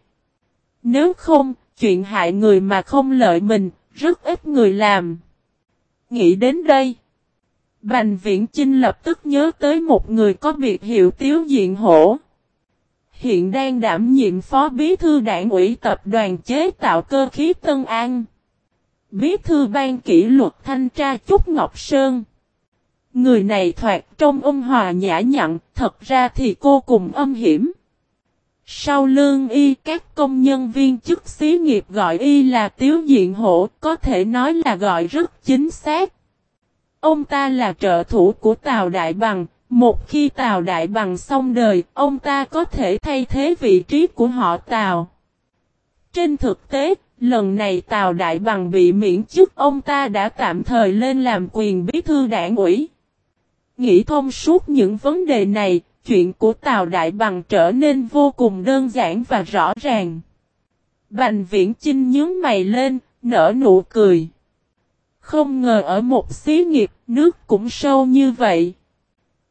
Nếu không, chuyện hại người mà không lợi mình, rất ít người làm. Nghĩ đến đây. Bành viễn Chinh lập tức nhớ tới một người có biệt hiệu tiếu diện hổ. Hiện đang đảm nhiệm phó bí thư đảng ủy tập đoàn chế tạo cơ khí Tân An. Bí thư ban kỷ luật thanh tra Trúc Ngọc Sơn. Người này thoạt trong ôn hòa nhã nhặn, thật ra thì cô cùng âm hiểm. Sau lương y các công nhân viên chức xí nghiệp gọi y là tiếu diện hổ, có thể nói là gọi rất chính xác. Ông ta là trợ thủ của Tào Đại Bằng, một khi Tào Đại Bằng xong đời, ông ta có thể thay thế vị trí của họ Tào. Trên thực tế, lần này Tào Đại Bằng bị miễn chức ông ta đã tạm thời lên làm quyền bí thư đảng ủy. Nghĩ thông suốt những vấn đề này, chuyện của Tào Đại Bằng trở nên vô cùng đơn giản và rõ ràng. Bành viễn Chinh nhướng mày lên, nở nụ cười. Không ngờ ở một xí nghiệp, nước cũng sâu như vậy.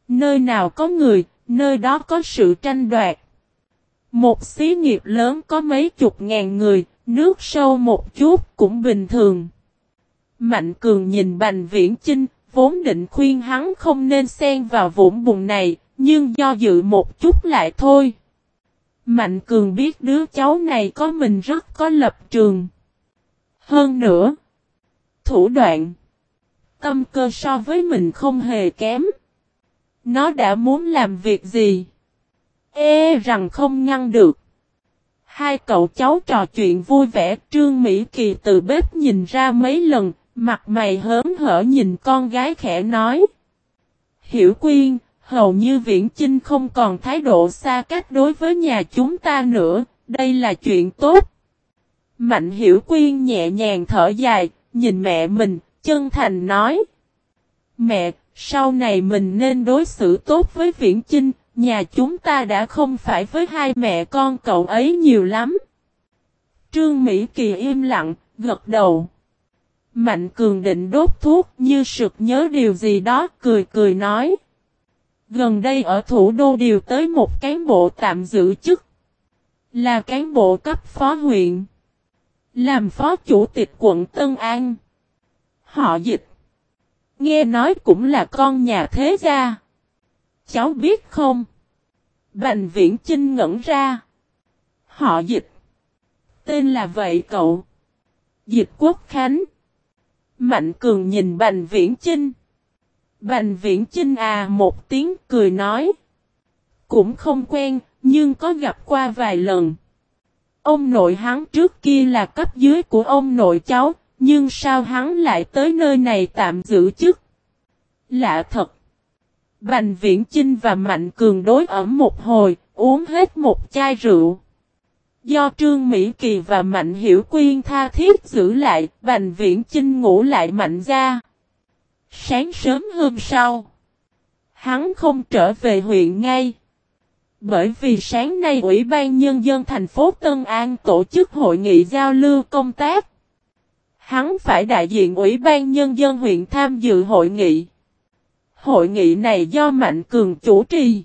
Nơi nào có người, nơi đó có sự tranh đoạt. Một xí nghiệp lớn có mấy chục ngàn người, nước sâu một chút cũng bình thường. Mạnh Cường nhìn Bành Viễn Chinh, vốn định khuyên hắn không nên xen vào vũng bùn này, nhưng do dự một chút lại thôi. Mạnh Cường biết đứa cháu này có mình rất có lập trường. Hơn nữa, thủ đoạn, tâm cơ so với mình không hề kém. Nó đã muốn làm việc gì? Ê rằng không ngăn được. Hai cậu cháu trò chuyện vui vẻ, Trương Mỹ Kỳ từ bếp nhìn ra mấy lần, mặt mày hớn hở nhìn con gái khẽ nói. Hiểu quyên, hầu như Viễn Chinh không còn thái độ xa cách đối với nhà chúng ta nữa, đây là chuyện tốt. Mạnh Hiểu quyên nhẹ nhàng thở dài, nhìn mẹ mình, chân thành nói. Mẹ, sau này mình nên đối xử tốt với Viễn Chinh, nhà chúng ta đã không phải với hai mẹ con cậu ấy nhiều lắm. Trương Mỹ Kỳ im lặng, gật đầu. Mạnh cường định đốt thuốc như sực nhớ điều gì đó cười cười nói. Gần đây ở thủ đô điều tới một cán bộ tạm giữ chức. Là cán bộ cấp phó huyện. Làm phó chủ tịch quận Tân An. Họ dịch. Nghe nói cũng là con nhà thế gia. Cháu biết không? Bành viễn Trinh ngẩn ra. Họ dịch. Tên là vậy cậu. Dịch quốc khánh. Mạnh cường nhìn bành viễn Trinh. Bành viễn Trinh à một tiếng cười nói. Cũng không quen, nhưng có gặp qua vài lần. Ông nội hắn trước kia là cấp dưới của ông nội cháu, nhưng sao hắn lại tới nơi này tạm giữ chức? Lạ thật. Bành Viễn Chinh và Mạnh Cường đối ẩm một hồi, uống hết một chai rượu. Do Trương Mỹ Kỳ và Mạnh Hiểu Quyên tha thiết giữ lại, Bành Viễn Chinh ngủ lại Mạnh ra. Sáng sớm hôm sau, hắn không trở về huyện ngay. Bởi vì sáng nay Ủy ban Nhân dân thành phố Tân An tổ chức hội nghị giao lưu công tác. Hắn phải đại diện Ủy ban Nhân dân huyện tham dự hội nghị. Hội nghị này do Mạnh Cường chủ trì.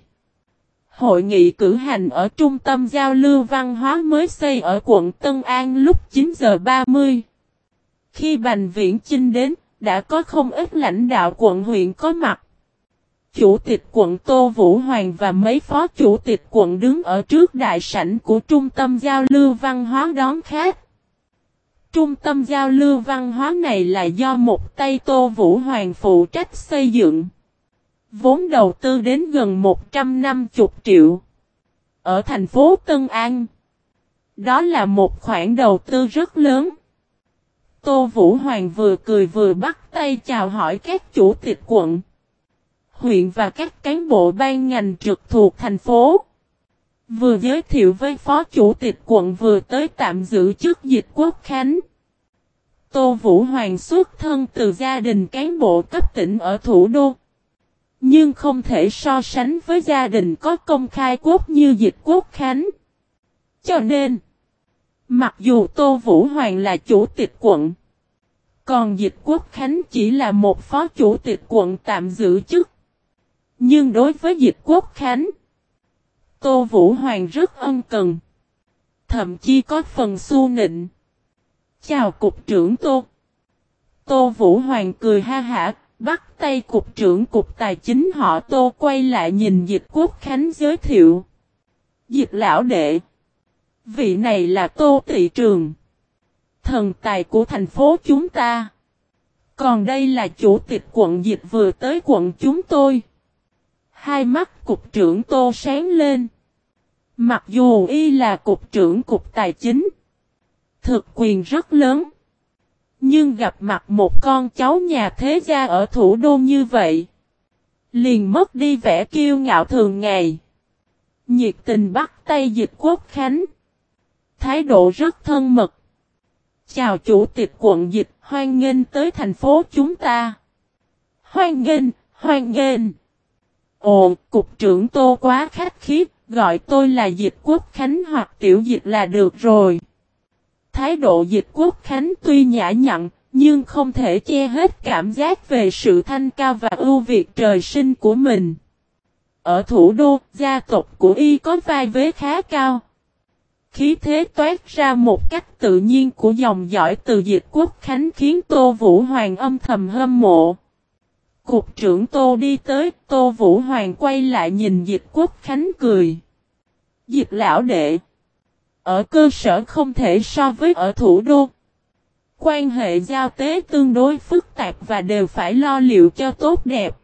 Hội nghị cử hành ở Trung tâm Giao lưu Văn hóa mới xây ở quận Tân An lúc 9 giờ 30. Khi Bành Viễn Chinh đến, đã có không ít lãnh đạo quận huyện có mặt. Chủ tịch quận Tô Vũ Hoàng và mấy phó chủ tịch quận đứng ở trước đại sảnh của Trung tâm Giao lưu Văn hóa đón khách. Trung tâm giao lưu văn hóa này là do một tay Tô Vũ Hoàng phụ trách xây dựng. Vốn đầu tư đến gần 150 triệu. Ở thành phố Tân An. Đó là một khoản đầu tư rất lớn. Tô Vũ Hoàng vừa cười vừa bắt tay chào hỏi các chủ tịch quận, huyện và các cán bộ ban ngành trực thuộc thành phố. Vừa giới thiệu với phó chủ tịch quận vừa tới tạm giữ chức dịch quốc khánh. Tô Vũ Hoàng xuất thân từ gia đình cán bộ cấp tỉnh ở thủ đô. Nhưng không thể so sánh với gia đình có công khai quốc như dịch quốc khánh. Cho nên, mặc dù Tô Vũ Hoàng là chủ tịch quận, còn dịch quốc khánh chỉ là một phó chủ tịch quận tạm giữ chức. Nhưng đối với dịch quốc khánh, Tô Vũ Hoàng rất ân cần. Thậm chí có phần su nịnh. Chào cục trưởng Tô. Tô Vũ Hoàng cười ha hả, bắt tay cục trưởng cục tài chính họ Tô quay lại nhìn dịch quốc khánh giới thiệu. Dịch lão đệ. Vị này là Tô Thị Trường. Thần tài của thành phố chúng ta. Còn đây là chủ tịch quận dịch vừa tới quận chúng tôi. Hai mắt cục trưởng Tô sáng lên. Mặc dù y là cục trưởng cục tài chính. Thực quyền rất lớn. Nhưng gặp mặt một con cháu nhà thế gia ở thủ đô như vậy. Liền mất đi vẻ kiêu ngạo thường ngày. Nhiệt tình bắt tay dịch quốc khánh. Thái độ rất thân mật. Chào chủ tịch quận dịch, hoan nghênh tới thành phố chúng ta. Hoan nghênh, hoan nghênh. Ồ, cục trưởng tô quá khách khí, gọi tôi là dịch quốc khánh hoặc tiểu dịch là được rồi. Thái độ dịch quốc khánh tuy nhã nhặn, nhưng không thể che hết cảm giác về sự thanh cao và ưu việt trời sinh của mình. Ở thủ đô, gia tộc của y có vai vế khá cao. Khí thế toát ra một cách tự nhiên của dòng dõi từ dịch quốc khánh khiến Tô Vũ Hoàng âm thầm hâm mộ. Cục trưởng Tô đi tới, Tô Vũ Hoàng quay lại nhìn dịch quốc khánh cười. Dịch lão đệ. Ở cơ sở không thể so với ở thủ đô. Quan hệ giao tế tương đối phức tạp và đều phải lo liệu cho tốt đẹp.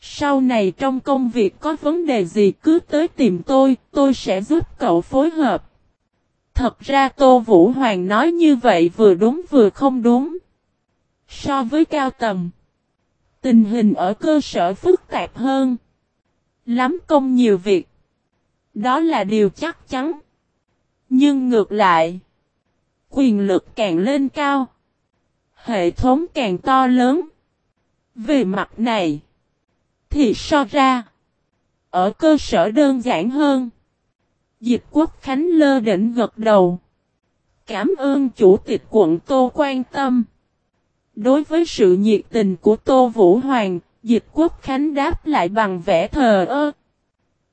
Sau này trong công việc có vấn đề gì cứ tới tìm tôi, tôi sẽ giúp cậu phối hợp. Thật ra Tô Vũ Hoàng nói như vậy vừa đúng vừa không đúng. So với cao tầm, tình hình ở cơ sở phức tạp hơn. Lắm công nhiều việc. Đó là điều chắc chắn. Nhưng ngược lại, quyền lực càng lên cao, hệ thống càng to lớn. Về mặt này, thì so ra, ở cơ sở đơn giản hơn. Dịch quốc Khánh lơ đỉnh gật đầu. Cảm ơn chủ tịch quận Tô quan tâm. Đối với sự nhiệt tình của Tô Vũ Hoàng, Dịch quốc Khánh đáp lại bằng vẻ thờ ơ.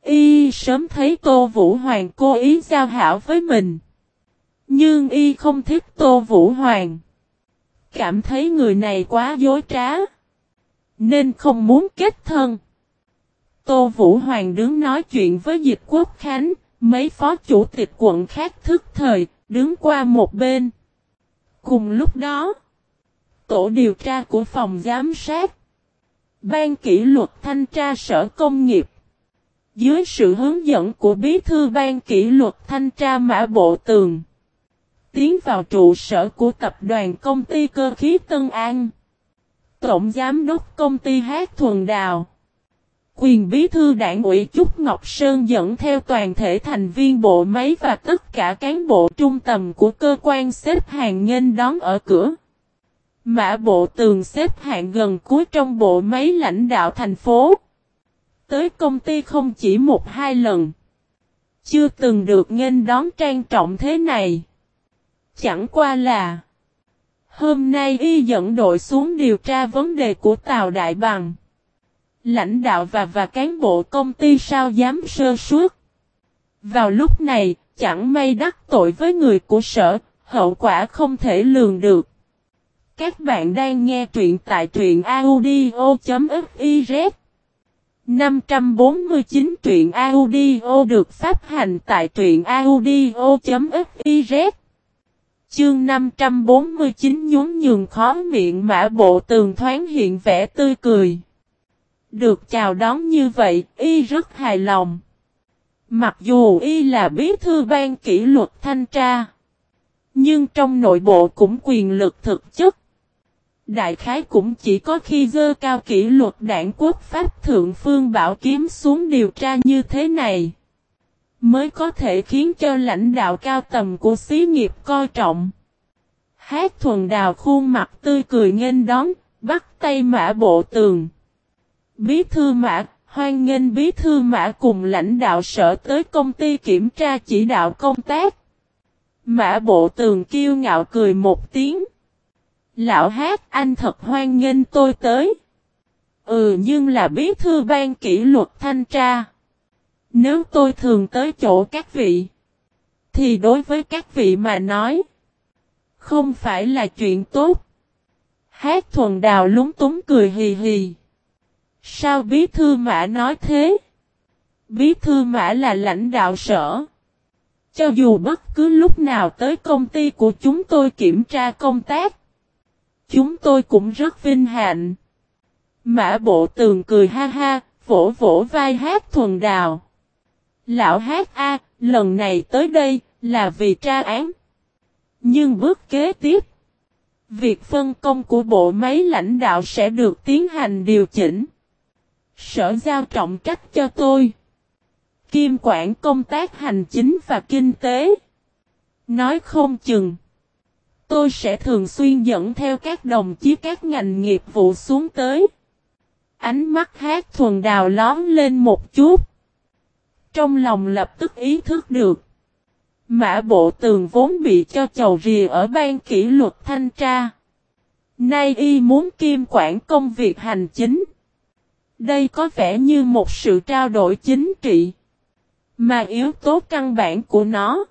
Y sớm thấy Tô Vũ Hoàng cố ý giao hảo với mình. Nhưng Y không thích Tô Vũ Hoàng. Cảm thấy người này quá dối trá. Nên không muốn kết thân. Tô Vũ Hoàng đứng nói chuyện với Dịch Quốc Khánh, mấy phó chủ tịch quận khác thức thời, đứng qua một bên. Cùng lúc đó, tổ điều tra của phòng giám sát, ban kỷ luật thanh tra sở công nghiệp, dưới sự hướng dẫn của bí thư ban kỷ luật thanh tra mã bộ tường. Tiến vào trụ sở của tập đoàn công ty cơ khí Tân An. Tổng giám đốc công ty Hát Thuần Đào. Quyền bí thư đảng ủy Trúc Ngọc Sơn dẫn theo toàn thể thành viên bộ máy và tất cả cán bộ trung tầm của cơ quan xếp hàng nghênh đón ở cửa. Mã bộ tường xếp hạng gần cuối trong bộ máy lãnh đạo thành phố tới công ty không chỉ một hai lần. Chưa từng được nghênh đón trang trọng thế này. Chẳng qua là Hôm nay y dẫn đội xuống điều tra vấn đề của Tàu Đại Bằng. Lãnh đạo và và cán bộ công ty sao dám sơ suốt. Vào lúc này, chẳng may đắc tội với người của sở, hậu quả không thể lường được. Các bạn đang nghe truyện tại truyện audio.fiz 549 truyện audio được phát hành tại truyện audio.fiz Chương 549 nhún nhường khó miệng mã bộ tường thoáng hiện vẻ tươi cười. Được chào đón như vậy, y rất hài lòng. Mặc dù y là bí thư ban kỷ luật thanh tra, nhưng trong nội bộ cũng quyền lực thực chất. Đại khái cũng chỉ có khi dơ cao kỷ luật đảng quốc pháp thượng phương bảo kiếm xuống điều tra như thế này. Mới có thể khiến cho lãnh đạo cao tầm của xí nghiệp coi trọng. Hát thuần đào khuôn mặt tươi cười nghênh đón, bắt tay mã bộ tường. Bí thư mã, hoan nghênh bí thư mã cùng lãnh đạo sở tới công ty kiểm tra chỉ đạo công tác. Mã bộ tường kiêu ngạo cười một tiếng. Lão hát, anh thật hoan nghênh tôi tới. Ừ nhưng là bí thư ban kỷ luật thanh tra. Nếu tôi thường tới chỗ các vị. Thì đối với các vị mà nói. Không phải là chuyện tốt. Hát thuần đào lúng túng cười hì hì. Sao bí thư mã nói thế? Bí thư mã là lãnh đạo sở. Cho dù bất cứ lúc nào tới công ty của chúng tôi kiểm tra công tác. Chúng tôi cũng rất vinh hạnh. Mã bộ tường cười ha ha, vỗ vỗ vai hát thuần đào. Lão hát a, lần này tới đây, là vì tra án. Nhưng bước kế tiếp, việc phân công của bộ máy lãnh đạo sẽ được tiến hành điều chỉnh. Sở giao trọng trách cho tôi. Kim quản công tác hành chính và kinh tế. Nói không chừng. Tôi sẽ thường xuyên dẫn theo các đồng chí các ngành nghiệp vụ xuống tới. Ánh mắt hát thuần đào lón lên một chút. Trong lòng lập tức ý thức được. Mã bộ tường vốn bị cho chầu rìa ở ban kỷ luật thanh tra. Nay y muốn kiêm quản công việc hành chính. Đây có vẻ như một sự trao đổi chính trị. Mà yếu tố căn bản của nó.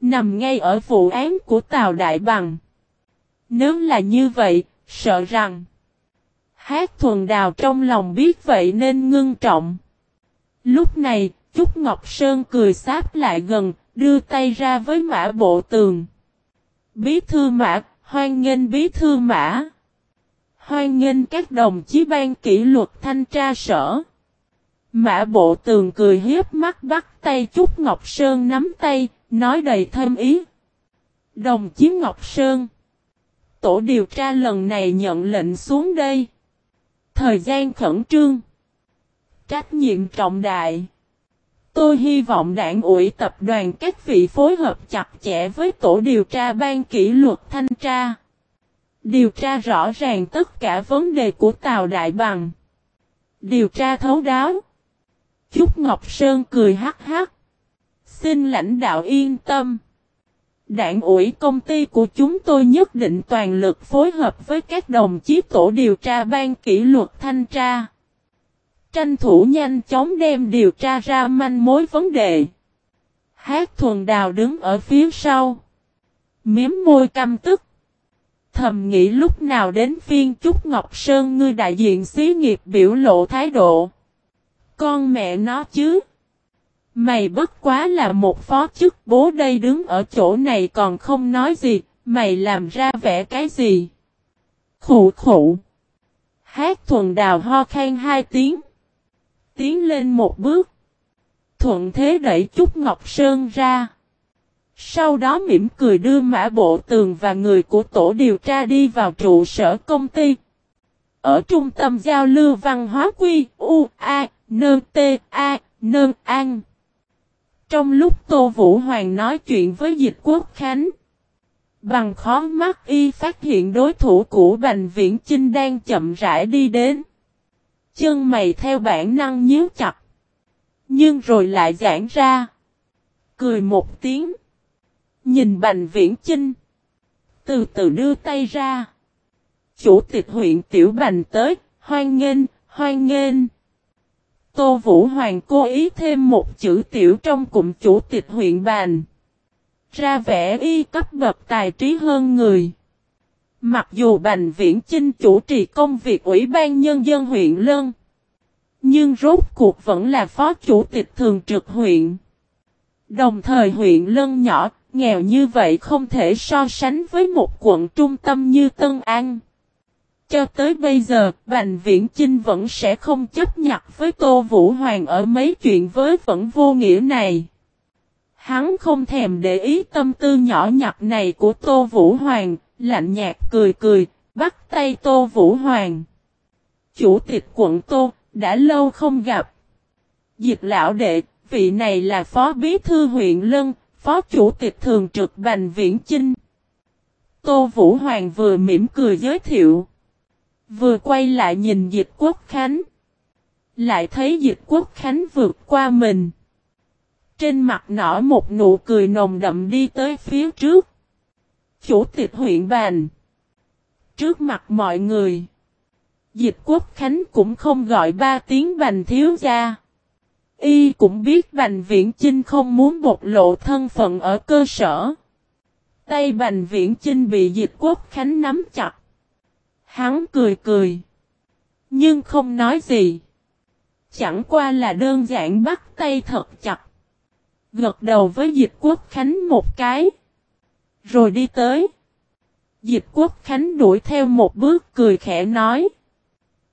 Nằm ngay ở vụ án của Tào Đại Bằng. Nếu là như vậy, sợ rằng. Hát thuần đào trong lòng biết vậy nên ngưng trọng. Lúc này, Trúc Ngọc Sơn cười sáp lại gần, đưa tay ra với mã bộ tường. Bí thư mã, hoan nghênh bí thư mã. Hoan nghênh các đồng chí ban kỷ luật thanh tra sở. Mã bộ tường cười hiếp mắt bắt tay Trúc Ngọc Sơn nắm tay, nói đầy thâm ý. Đồng chí Ngọc Sơn. Tổ điều tra lần này nhận lệnh xuống đây. Thời gian khẩn trương. Trách nhiệm trọng đại. Tôi hy vọng đảng ủy tập đoàn các vị phối hợp chặt chẽ với tổ điều tra ban kỷ luật thanh tra. Điều tra rõ ràng tất cả vấn đề của Tào Đại Bằng. Điều tra thấu đáo. Chúc Ngọc Sơn cười hắc hắc. Xin lãnh đạo yên tâm. Đảng ủy công ty của chúng tôi nhất định toàn lực phối hợp với các đồng chí tổ điều tra ban kỷ luật thanh tra. Tranh thủ nhanh chóng đem điều tra ra manh mối vấn đề. Hát thuần đào đứng ở phía sau. Miếm môi căm tức. Thầm nghĩ lúc nào đến phiên Trúc Ngọc Sơn ngươi đại diện xí nghiệp biểu lộ thái độ. Con mẹ nó chứ. Mày bất quá là một phó chức bố đây đứng ở chỗ này còn không nói gì, mày làm ra vẻ cái gì? Khủ khủ. Hát thuần đào ho khan hai tiếng. Tiến lên một bước. Thuận thế đẩy Trúc Ngọc Sơn ra. Sau đó mỉm cười đưa mã bộ tường và người của tổ điều tra đi vào trụ sở công ty. Ở trung tâm giao lưu văn hóa quy U A n T A Nơn An. Trong lúc Tô Vũ Hoàng nói chuyện với Dịch Quốc Khánh. Bằng khó mắt y phát hiện đối thủ của Bành Viễn Chinh đang chậm rãi đi đến. Chân mày theo bản năng nhíu chặt. Nhưng rồi lại giãn ra. Cười một tiếng. Nhìn Bành Viễn Chinh. Từ từ đưa tay ra. Chủ tịch huyện Tiểu Bành tới, hoan nghênh, hoan nghênh. Tô Vũ Hoàng cố ý thêm một chữ tiểu trong cụm chủ tịch huyện bàn Ra vẻ y cấp bậc tài trí hơn người. Mặc dù Bành Viễn Chinh chủ trì công việc Ủy ban Nhân dân huyện Lân. Nhưng rốt cuộc vẫn là phó chủ tịch thường trực huyện. Đồng thời huyện Lân nhỏ, nghèo như vậy không thể so sánh với một quận trung tâm như Tân An cho tới bây giờ, Bành Viễn Chinh vẫn sẽ không chấp nhận với Tô Vũ Hoàng ở mấy chuyện với vẫn vô nghĩa này. Hắn không thèm để ý tâm tư nhỏ nhặt này của Tô Vũ Hoàng, lạnh nhạt cười cười, bắt tay Tô Vũ Hoàng. Chủ tịch quận Tô, đã lâu không gặp. Dịch lão đệ, vị này là phó bí thư huyện Lân, phó chủ tịch thường trực Bành Viễn Chinh. Tô Vũ Hoàng vừa mỉm cười giới thiệu. Vừa quay lại nhìn dịch quốc khánh. Lại thấy dịch quốc khánh vượt qua mình. Trên mặt nở một nụ cười nồng đậm đi tới phía trước. Chủ tịch huyện bàn. Trước mặt mọi người. Dịch quốc khánh cũng không gọi ba tiếng bành thiếu gia. Y cũng biết bành viễn chinh không muốn bộc lộ thân phận ở cơ sở. Tay bành viễn chinh bị dịch quốc khánh nắm chặt. Hắn cười cười. Nhưng không nói gì. Chẳng qua là đơn giản bắt tay thật chặt. Gật đầu với dịch quốc khánh một cái. Rồi đi tới. Dịch quốc khánh đuổi theo một bước cười khẽ nói.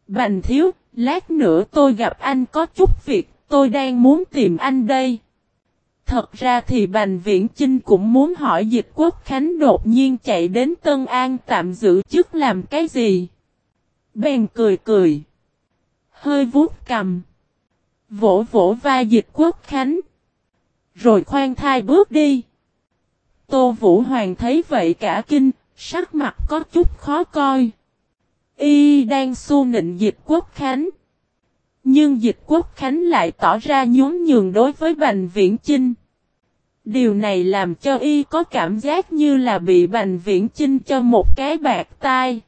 Bành thiếu, lát nữa tôi gặp anh có chút việc, tôi đang muốn tìm anh đây. Thật ra thì Bành Viễn Chinh cũng muốn hỏi dịch quốc khánh đột nhiên chạy đến Tân An tạm giữ chức làm cái gì. Bèn cười cười. Hơi vuốt cầm. Vỗ vỗ vai dịch quốc khánh. Rồi khoan thai bước đi. Tô Vũ Hoàng thấy vậy cả kinh, sắc mặt có chút khó coi. Y đang su nịnh dịch quốc khánh. Nhưng dịch quốc khánh lại tỏ ra nhún nhường đối với Bành Viễn Chinh. Điều này làm cho y có cảm giác như là bị Bành Viễn Chinh cho một cái bạc tai.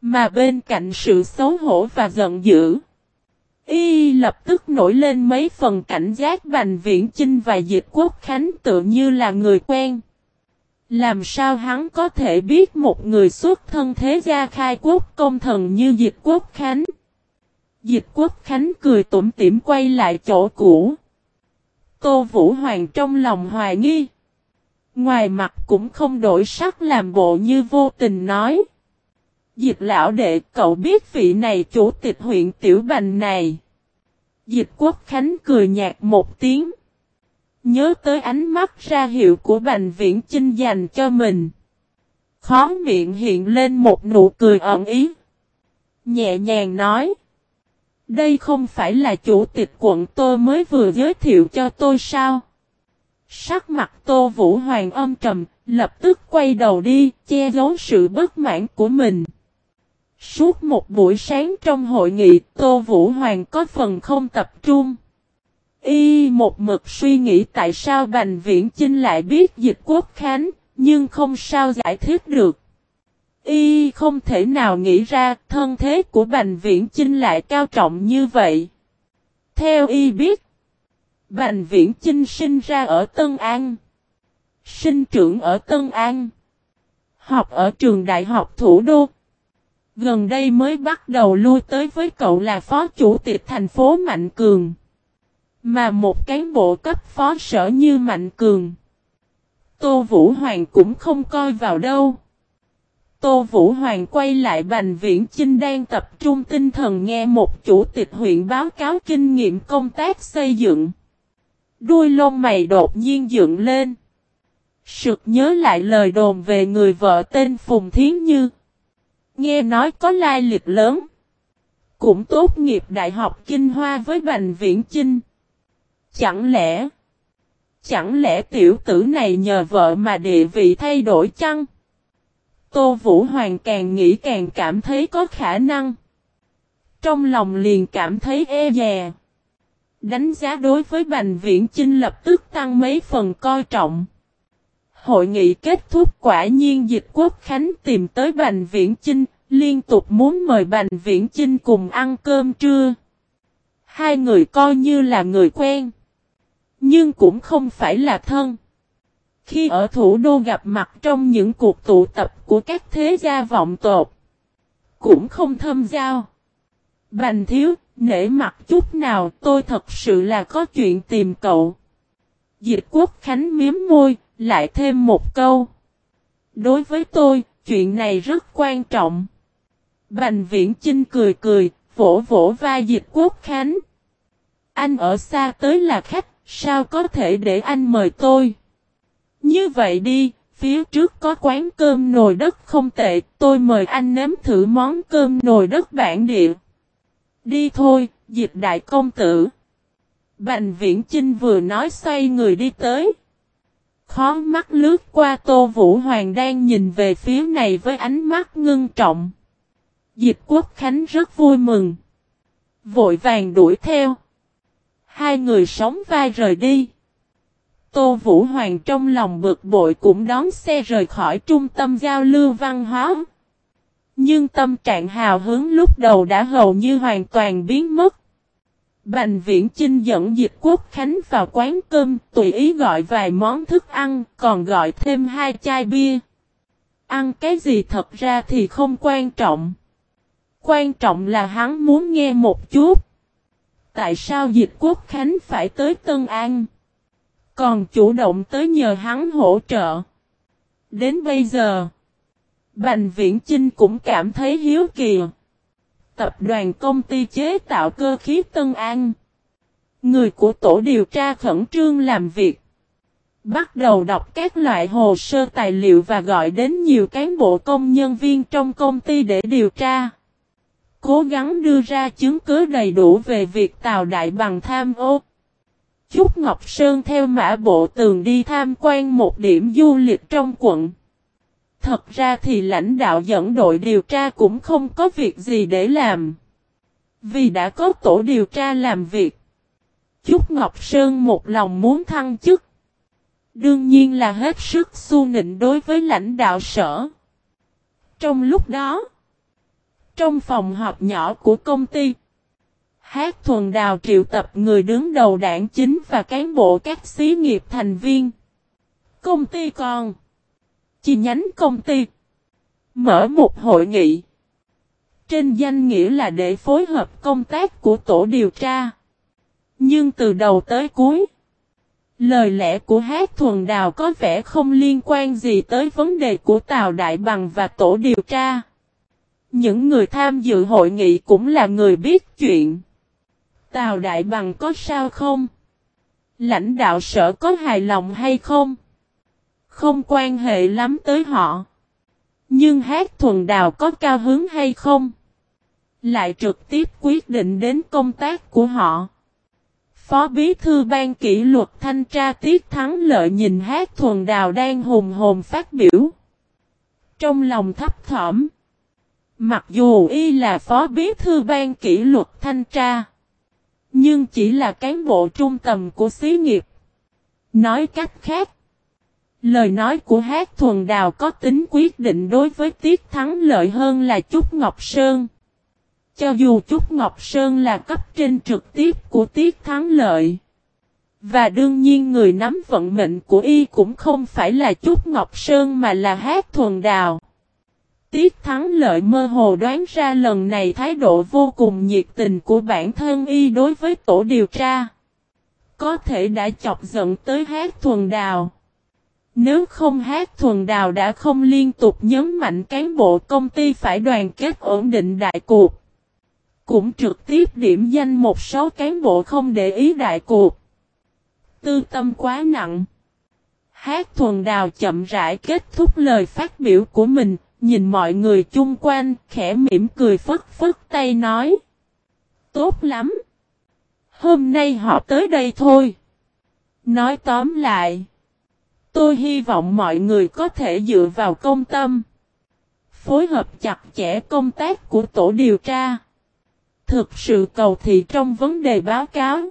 Mà bên cạnh sự xấu hổ và giận dữ. Y lập tức nổi lên mấy phần cảnh giác Bành Viễn Chinh và Dịch Quốc Khánh tự như là người quen. Làm sao hắn có thể biết một người xuất thân thế gia khai quốc công thần như Dịch Quốc Khánh? Dịch Quốc Khánh cười tủm tỉm quay lại chỗ cũ. Tô Vũ Hoàng trong lòng hoài nghi. Ngoài mặt cũng không đổi sắc làm bộ như vô tình nói. Dịch lão đệ, cậu biết vị này chủ tịch huyện Tiểu Bành này. Dịch Quốc Khánh cười nhạt một tiếng. Nhớ tới ánh mắt ra hiệu của Bành Viễn Chinh dành cho mình. Khó miệng hiện lên một nụ cười ẩn ý. Nhẹ nhàng nói. Đây không phải là chủ tịch quận tôi mới vừa giới thiệu cho tôi sao? Sắc mặt Tô Vũ Hoàng âm trầm, lập tức quay đầu đi, che giấu sự bất mãn của mình. Suốt một buổi sáng trong hội nghị, Tô Vũ Hoàng có phần không tập trung. Y một mực suy nghĩ tại sao Bành Viễn Chinh lại biết dịch quốc khánh, nhưng không sao giải thích được. Y không thể nào nghĩ ra thân thế của Bành Viễn Chinh lại cao trọng như vậy. Theo Y biết, Bành Viễn Chinh sinh ra ở Tân An. Sinh trưởng ở Tân An. Học ở trường đại học thủ đô. Gần đây mới bắt đầu lui tới với cậu là phó chủ tịch thành phố Mạnh Cường. Mà một cán bộ cấp phó sở như Mạnh Cường. Tô Vũ Hoàng cũng không coi vào đâu. Tô Vũ Hoàng quay lại Bành Viễn Chinh đang tập trung tinh thần nghe một chủ tịch huyện báo cáo kinh nghiệm công tác xây dựng. Đuôi lông mày đột nhiên dựng lên. Sực nhớ lại lời đồn về người vợ tên Phùng Thiến Như. Nghe nói có lai lịch lớn. Cũng tốt nghiệp Đại học Kinh Hoa với Bành Viễn Chinh. Chẳng lẽ... Chẳng lẽ tiểu tử này nhờ vợ mà địa vị thay đổi chăng? Tô Vũ Hoàng càng nghĩ càng cảm thấy có khả năng. Trong lòng liền cảm thấy e dè. Đánh giá đối với Bành Viễn Chinh lập tức tăng mấy phần coi trọng. Hội nghị kết thúc quả nhiên dịch quốc khánh tìm tới Bành Viễn Chinh, liên tục muốn mời Bành Viễn Chinh cùng ăn cơm trưa. Hai người coi như là người quen. Nhưng cũng không phải là thân. Khi ở thủ đô gặp mặt trong những cuộc tụ tập của các thế gia vọng tột. Cũng không thâm giao. Bành thiếu, nể mặt chút nào tôi thật sự là có chuyện tìm cậu. Dịch quốc khánh miếm môi, lại thêm một câu. Đối với tôi, chuyện này rất quan trọng. Bành viễn Chinh cười cười, vỗ vỗ vai dịch quốc khánh. Anh ở xa tới là khách, sao có thể để anh mời tôi? Như vậy đi, phía trước có quán cơm nồi đất không tệ, tôi mời anh nếm thử món cơm nồi đất bản địa. Đi thôi, dịch đại công tử. Bành viễn trinh vừa nói xoay người đi tới. Khó mắt lướt qua Tô Vũ Hoàng đang nhìn về phía này với ánh mắt ngưng trọng. Dịch quốc khánh rất vui mừng. Vội vàng đuổi theo. Hai người sống vai rời đi. Tô Vũ Hoàng trong lòng bực bội cũng đón xe rời khỏi trung tâm giao lưu văn hóa. Nhưng tâm trạng hào hứng lúc đầu đã hầu như hoàn toàn biến mất. Bành viễn Chinh dẫn dịch quốc khánh vào quán cơm, tùy ý gọi vài món thức ăn, còn gọi thêm hai chai bia. Ăn cái gì thật ra thì không quan trọng. Quan trọng là hắn muốn nghe một chút. Tại sao dịch quốc khánh phải tới Tân An? Còn chủ động tới nhờ hắn hỗ trợ. Đến bây giờ, Bành Viễn Chinh cũng cảm thấy hiếu kỳ. Tập đoàn công ty chế tạo cơ khí Tân An. Người của tổ điều tra khẩn trương làm việc. Bắt đầu đọc các loại hồ sơ tài liệu và gọi đến nhiều cán bộ công nhân viên trong công ty để điều tra. Cố gắng đưa ra chứng cứ đầy đủ về việc Tào Đại Bằng tham ô. Trúc Ngọc Sơn theo mã bộ tường đi tham quan một điểm du lịch trong quận. Thật ra thì lãnh đạo dẫn đội điều tra cũng không có việc gì để làm. Vì đã có tổ điều tra làm việc. Trúc Ngọc Sơn một lòng muốn thăng chức. Đương nhiên là hết sức su nịnh đối với lãnh đạo sở. Trong lúc đó, trong phòng họp nhỏ của công ty, Hát thuần đào triệu tập người đứng đầu đảng chính và cán bộ các xí nghiệp thành viên. Công ty còn chi nhánh công ty mở một hội nghị. Trên danh nghĩa là để phối hợp công tác của tổ điều tra. Nhưng từ đầu tới cuối, lời lẽ của Hát Thuần Đào có vẻ không liên quan gì tới vấn đề của Tào Đại Bằng và tổ điều tra. Những người tham dự hội nghị cũng là người biết chuyện. Tào Đại Bằng có sao không? Lãnh đạo sở có hài lòng hay không? Không quan hệ lắm tới họ. Nhưng hát thuần đào có cao hứng hay không? Lại trực tiếp quyết định đến công tác của họ. Phó Bí Thư Ban Kỷ luật Thanh tra Tiết Thắng Lợi nhìn hát thuần đào đang hùng hồn phát biểu. Trong lòng thấp thỏm. Mặc dù y là Phó Bí Thư Ban Kỷ luật Thanh tra. Nhưng chỉ là cán bộ trung tầm của xí nghiệp. Nói cách khác. Lời nói của Hát Thuần Đào có tính quyết định đối với Tiết Thắng lợi hơn là Trúc Ngọc Sơn. Cho dù Trúc Ngọc Sơn là cấp trên trực tiếp của Tiết Thắng lợi. Và đương nhiên người nắm vận mệnh của y cũng không phải là Trúc Ngọc Sơn mà là Hát Thuần Đào. Tiết Thắng lợi mơ hồ đoán ra lần này thái độ vô cùng nhiệt tình của bản thân y đối với tổ điều tra. Có thể đã chọc giận tới Hát Thuần Đào. Nếu không hát thuần đào đã không liên tục nhấn mạnh cán bộ công ty phải đoàn kết ổn định đại cuộc. Cũng trực tiếp điểm danh một số cán bộ không để ý đại cuộc. Tư tâm quá nặng. Hát thuần đào chậm rãi kết thúc lời phát biểu của mình, nhìn mọi người chung quanh, khẽ mỉm cười phất phất tay nói. Tốt lắm. Hôm nay họ tới đây thôi. Nói tóm lại. Tôi hy vọng mọi người có thể dựa vào công tâm. Phối hợp chặt chẽ công tác của tổ điều tra. Thực sự cầu thị trong vấn đề báo cáo.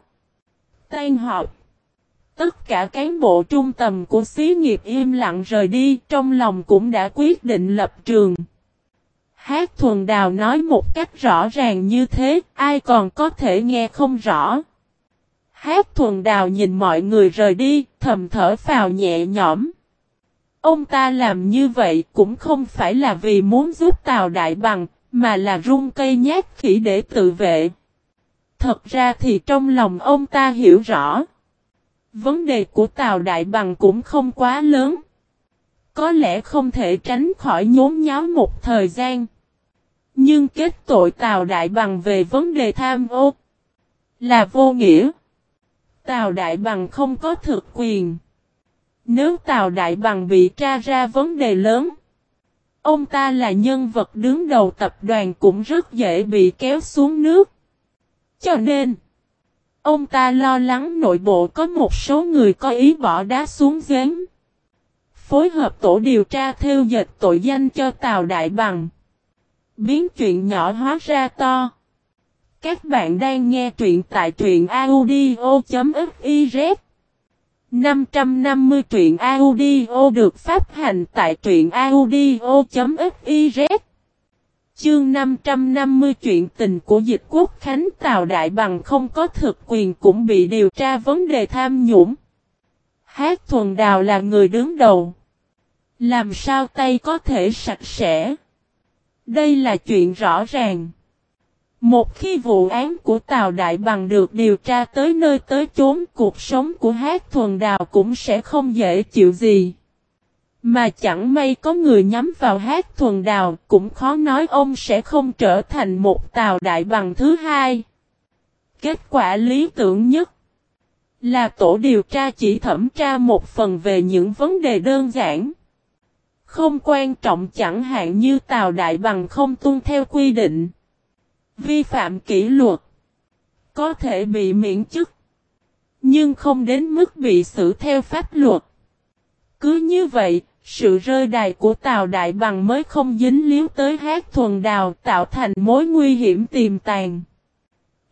Tan họp. Tất cả cán bộ trung tầm của xí nghiệp im lặng rời đi, trong lòng cũng đã quyết định lập trường. Hát thuần đào nói một cách rõ ràng như thế, ai còn có thể nghe không rõ. Hát thuần đào nhìn mọi người rời đi, thầm thở phào nhẹ nhõm. Ông ta làm như vậy cũng không phải là vì muốn giúp Tào Đại Bằng, mà là rung cây nhát khỉ để tự vệ. Thật ra thì trong lòng ông ta hiểu rõ. Vấn đề của Tào Đại Bằng cũng không quá lớn. Có lẽ không thể tránh khỏi nhốn nháo một thời gian. Nhưng kết tội Tào Đại Bằng về vấn đề tham ô là vô nghĩa. Tào Đại Bằng không có thực quyền. Nếu Tào Đại Bằng bị tra ra vấn đề lớn, ông ta là nhân vật đứng đầu tập đoàn cũng rất dễ bị kéo xuống nước. Cho nên, ông ta lo lắng nội bộ có một số người có ý bỏ đá xuống giếng. Phối hợp tổ điều tra theo dệt tội danh cho Tào Đại Bằng. Biến chuyện nhỏ hóa ra to. Các bạn đang nghe truyện tại truyện audio.fiz 550 truyện audio được phát hành tại truyện audio.fiz Chương 550 chuyện tình của dịch quốc Khánh Tào Đại Bằng không có thực quyền cũng bị điều tra vấn đề tham nhũng. Hát thuần đào là người đứng đầu. Làm sao tay có thể sạch sẽ? Đây là chuyện rõ ràng. Một khi vụ án của Tào Đại Bằng được điều tra tới nơi tới chốn, cuộc sống của Hát Thuần Đào cũng sẽ không dễ chịu gì. Mà chẳng may có người nhắm vào Hát Thuần Đào cũng khó nói ông sẽ không trở thành một tàu Đại Bằng thứ hai. Kết quả lý tưởng nhất là tổ điều tra chỉ thẩm tra một phần về những vấn đề đơn giản. Không quan trọng chẳng hạn như tàu Đại Bằng không tuân theo quy định. Vi phạm kỷ luật. Có thể bị miễn chức. Nhưng không đến mức bị xử theo pháp luật. Cứ như vậy, sự rơi đài của Tào Đại Bằng mới không dính líu tới hát thuần đào tạo thành mối nguy hiểm tiềm tàng.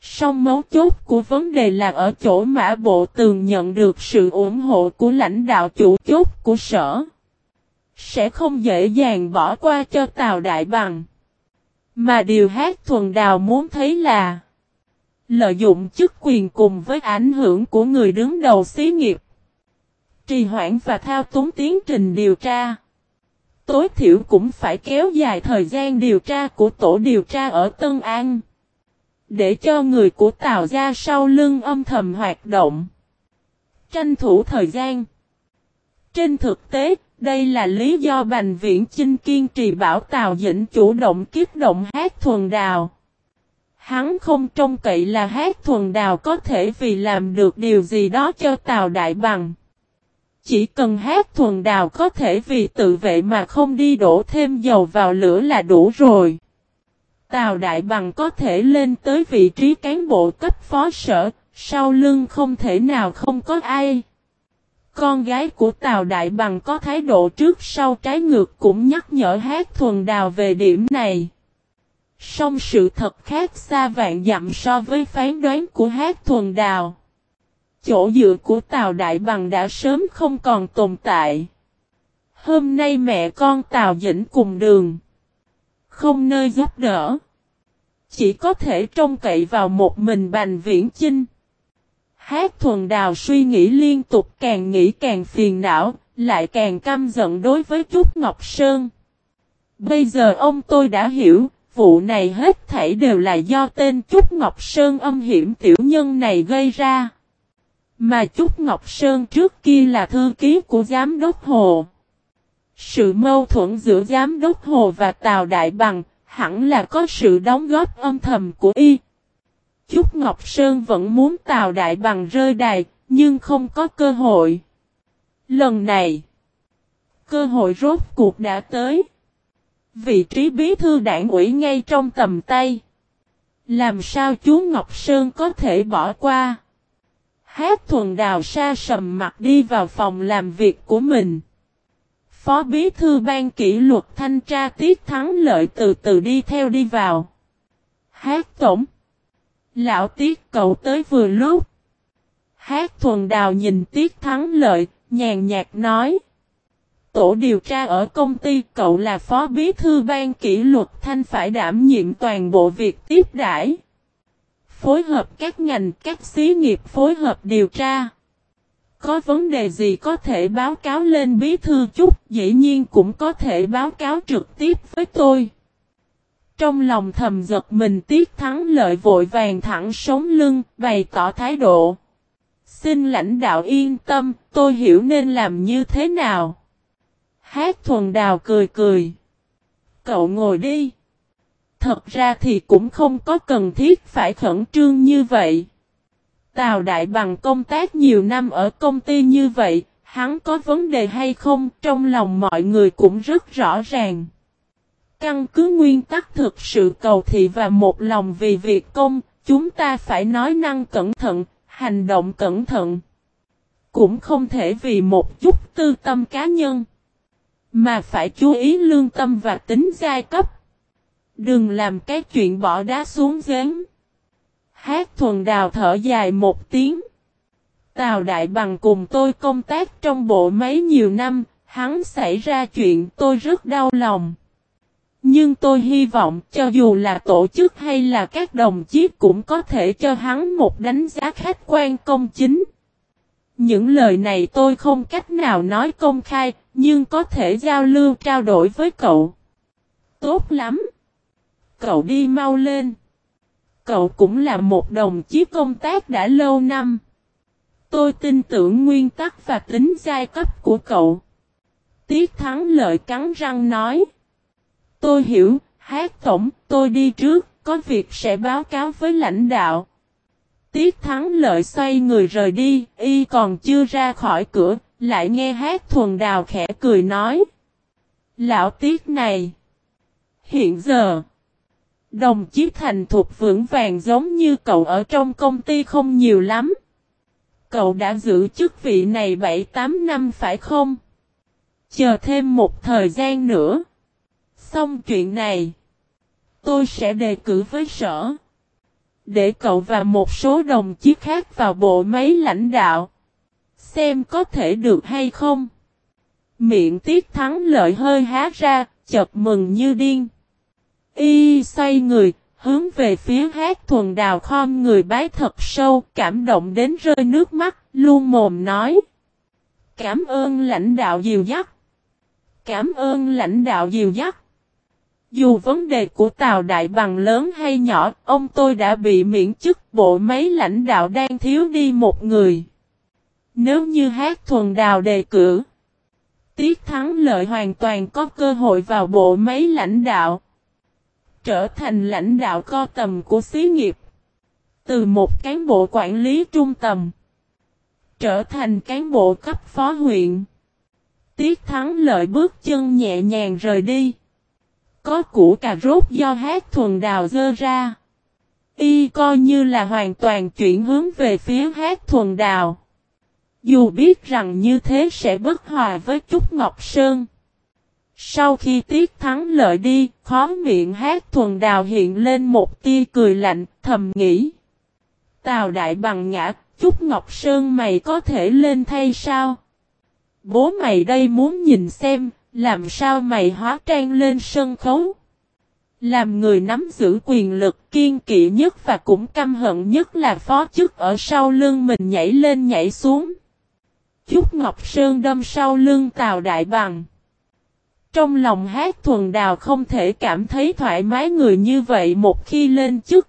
Song mấu chốt của vấn đề là ở chỗ mã bộ tường nhận được sự ủng hộ của lãnh đạo chủ chốt của sở. Sẽ không dễ dàng bỏ qua cho Tào Đại Bằng. Mà điều hát thuần đào muốn thấy là Lợi dụng chức quyền cùng với ảnh hưởng của người đứng đầu xí nghiệp Trì hoãn và thao túng tiến trình điều tra Tối thiểu cũng phải kéo dài thời gian điều tra của tổ điều tra ở Tân An Để cho người của Tào ra sau lưng âm thầm hoạt động Tranh thủ thời gian Trên thực tế, đây là lý do Bành Viễn Chinh kiên trì bảo Tào Dĩnh chủ động kiếp động hát thuần đào. Hắn không trông cậy là hát thuần đào có thể vì làm được điều gì đó cho Tào Đại Bằng. Chỉ cần hát thuần đào có thể vì tự vệ mà không đi đổ thêm dầu vào lửa là đủ rồi. Tào Đại Bằng có thể lên tới vị trí cán bộ cấp phó sở, sau lưng không thể nào không có ai. Con gái của Tào Đại Bằng có thái độ trước sau trái ngược cũng nhắc nhở hát thuần đào về điểm này. Song sự thật khác xa vạn dặm so với phán đoán của hát thuần đào. Chỗ dựa của Tào Đại Bằng đã sớm không còn tồn tại. Hôm nay mẹ con Tào Dĩnh cùng đường. Không nơi giúp đỡ. Chỉ có thể trông cậy vào một mình Bành Viễn Chinh. Hát thuần đào suy nghĩ liên tục càng nghĩ càng phiền não, lại càng căm giận đối với Trúc Ngọc Sơn. Bây giờ ông tôi đã hiểu, vụ này hết thảy đều là do tên Trúc Ngọc Sơn âm hiểm tiểu nhân này gây ra. Mà Trúc Ngọc Sơn trước kia là thư ký của Giám đốc Hồ. Sự mâu thuẫn giữa Giám đốc Hồ và Tào Đại Bằng hẳn là có sự đóng góp âm thầm của y. Trúc Ngọc Sơn vẫn muốn Tào Đại Bằng rơi đài, nhưng không có cơ hội. Lần này, cơ hội rốt cuộc đã tới. Vị trí bí thư đảng ủy ngay trong tầm tay. Làm sao chú Ngọc Sơn có thể bỏ qua? Hát thuần đào sa sầm mặt đi vào phòng làm việc của mình. Phó bí thư ban kỷ luật thanh tra tiết thắng lợi từ từ đi theo đi vào. Hát tổng. Lão Tiết cậu tới vừa lúc. Hát thuần đào nhìn Tiết thắng lợi, nhàn nhạt nói. Tổ điều tra ở công ty cậu là phó bí thư ban kỷ luật thanh phải đảm nhiệm toàn bộ việc tiếp đãi. Phối hợp các ngành các xí nghiệp phối hợp điều tra. Có vấn đề gì có thể báo cáo lên bí thư chút, dĩ nhiên cũng có thể báo cáo trực tiếp với tôi. Trong lòng thầm giật mình tiếc thắng lợi vội vàng thẳng sống lưng, bày tỏ thái độ. Xin lãnh đạo yên tâm, tôi hiểu nên làm như thế nào. Hát thuần đào cười cười. Cậu ngồi đi thật ra thì cũng không có cần thiết phải khẩn trương như vậy. Tào Đại Bằng công tác nhiều năm ở công ty như vậy, hắn có vấn đề hay không trong lòng mọi người cũng rất rõ ràng. Căn cứ nguyên tắc thực sự cầu thị và một lòng vì việc công, chúng ta phải nói năng cẩn thận, hành động cẩn thận. Cũng không thể vì một chút tư tâm cá nhân, mà phải chú ý lương tâm và tính giai cấp. Đừng làm cái chuyện bỏ đá xuống giếng. Hát thuần đào thở dài một tiếng. Tào Đại Bằng cùng tôi công tác trong bộ máy nhiều năm, hắn xảy ra chuyện tôi rất đau lòng. Nhưng tôi hy vọng cho dù là tổ chức hay là các đồng chí cũng có thể cho hắn một đánh giá khách quan công chính. Những lời này tôi không cách nào nói công khai, nhưng có thể giao lưu trao đổi với cậu. Tốt lắm. Cậu đi mau lên. Cậu cũng là một đồng chí công tác đã lâu năm. Tôi tin tưởng nguyên tắc và tính giai cấp của cậu. Tiết thắng lợi cắn răng nói. Tôi hiểu, hát tổng, tôi đi trước, có việc sẽ báo cáo với lãnh đạo. Tiết thắng lợi xoay người rời đi, y còn chưa ra khỏi cửa, lại nghe hát thuần đào khẽ cười nói. Lão tiết này, hiện giờ, đồng chí thành thuộc vững vàng giống như cậu ở trong công ty không nhiều lắm. Cậu đã giữ chức vị này 7-8 năm phải không? Chờ thêm một thời gian nữa. Xong chuyện này, tôi sẽ đề cử với sở. Để cậu và một số đồng chí khác vào bộ máy lãnh đạo. Xem có thể được hay không. Miệng tiết thắng lợi hơi há ra, chợt mừng như điên. Y xoay người, hướng về phía hát thuần đào khom người bái thật sâu, cảm động đến rơi nước mắt, luôn mồm nói. Cảm ơn lãnh đạo diều dắt. Cảm ơn lãnh đạo diều dắt. Dù vấn đề của Tào Đại Bằng lớn hay nhỏ, ông tôi đã bị miễn chức bộ mấy lãnh đạo đang thiếu đi một người. Nếu như hát thuần đào đề cử, Tiết Thắng Lợi hoàn toàn có cơ hội vào bộ mấy lãnh đạo. Trở thành lãnh đạo co tầm của xí nghiệp. Từ một cán bộ quản lý trung tầm. Trở thành cán bộ cấp phó huyện. Tiết Thắng Lợi bước chân nhẹ nhàng rời đi. Có củ cà rốt do hát thuần đào dơ ra. Y coi như là hoàn toàn chuyển hướng về phía hát thuần đào. Dù biết rằng như thế sẽ bất hòa với Trúc Ngọc Sơn. Sau khi Tiết Thắng lợi đi, khó miệng hát thuần đào hiện lên một tia cười lạnh, thầm nghĩ. Tào đại bằng ngã, Trúc Ngọc Sơn mày có thể lên thay sao? Bố mày đây muốn nhìn xem, làm sao mày hóa trang lên sân khấu? Làm người nắm giữ quyền lực kiên kỵ nhất và cũng căm hận nhất là phó chức ở sau lưng mình nhảy lên nhảy xuống. Chúc Ngọc Sơn đâm sau lưng Tào Đại Bằng. Trong lòng hát thuần đào không thể cảm thấy thoải mái người như vậy một khi lên chức.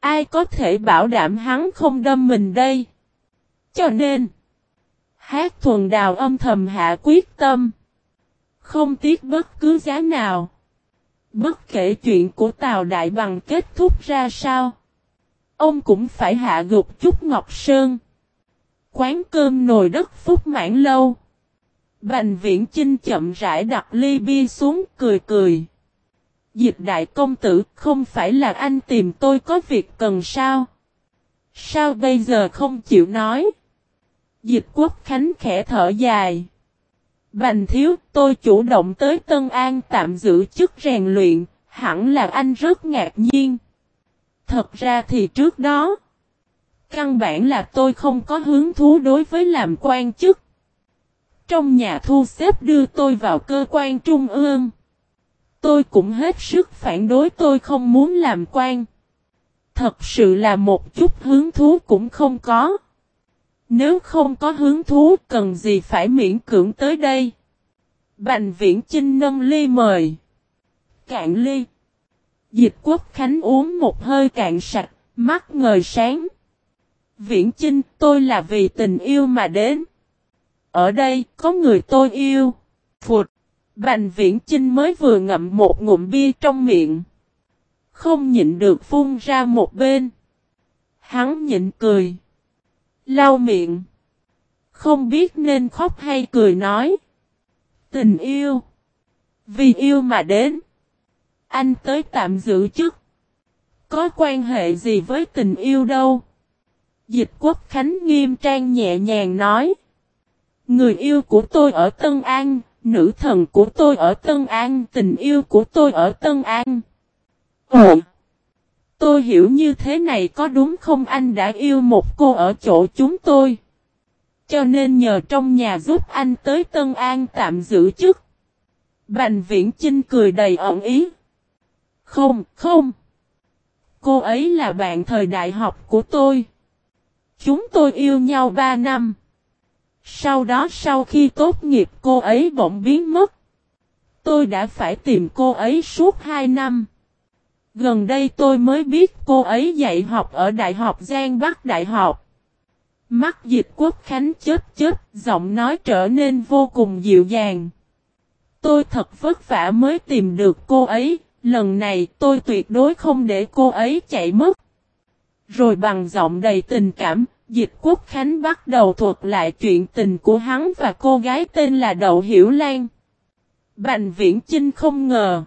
Ai có thể bảo đảm hắn không đâm mình đây? Cho nên, hát thuần đào âm thầm hạ quyết tâm. Không tiếc bất cứ giá nào. Bất kể chuyện của Tào Đại Bằng kết thúc ra sao. Ông cũng phải hạ gục chút Ngọc Sơn. Quán cơm nồi đất phúc mãn lâu. Bành viễn Chinh chậm rãi đặt ly bia xuống cười cười. Dịch đại công tử không phải là anh tìm tôi có việc cần sao? Sao bây giờ không chịu nói? Dịch quốc khánh khẽ thở dài. Bành thiếu, tôi chủ động tới Tân An tạm giữ chức rèn luyện, hẳn là anh rất ngạc nhiên. Thật ra thì trước đó, căn bản là tôi không có hứng thú đối với làm quan chức. Trong nhà thu xếp đưa tôi vào cơ quan trung ương. Tôi cũng hết sức phản đối tôi không muốn làm quan. Thật sự là một chút hứng thú cũng không có. Nếu không có hứng thú cần gì phải miễn cưỡng tới đây. Bành viễn Trinh nâng ly mời. Cạn ly. Dịch quốc khánh uống một hơi cạn sạch, mắt ngời sáng. Viễn Trinh, tôi là vì tình yêu mà đến. Ở đây, có người tôi yêu. Phụt. Bành viễn Chinh mới vừa ngậm một ngụm bia trong miệng. Không nhịn được phun ra một bên. Hắn nhịn cười. Lau miệng. Không biết nên khóc hay cười nói. Tình yêu. Vì yêu mà đến. Anh tới tạm giữ chức. Có quan hệ gì với tình yêu đâu. Dịch quốc khánh nghiêm trang nhẹ nhàng nói. Người yêu của tôi ở Tân An, nữ thần của tôi ở Tân An, tình yêu của tôi ở Tân An. Ồ! Tôi hiểu như thế này có đúng không anh đã yêu một cô ở chỗ chúng tôi. Cho nên nhờ trong nhà giúp anh tới Tân An tạm giữ chức. Bành viễn Chinh cười đầy ẩn ý. Không, không. Cô ấy là bạn thời đại học của tôi. Chúng tôi yêu nhau 3 năm. Sau đó sau khi tốt nghiệp cô ấy bỗng biến mất. Tôi đã phải tìm cô ấy suốt 2 năm. Gần đây tôi mới biết cô ấy dạy học ở Đại học Giang Bắc Đại học. Mắt dịch quốc khánh chết chết, giọng nói trở nên vô cùng dịu dàng. Tôi thật vất vả mới tìm được cô ấy, lần này tôi tuyệt đối không để cô ấy chạy mất. Rồi bằng giọng đầy tình cảm, Dịch Quốc Khánh bắt đầu thuật lại chuyện tình của hắn và cô gái tên là Đậu Hiểu Lan. Bành Viễn Chinh không ngờ.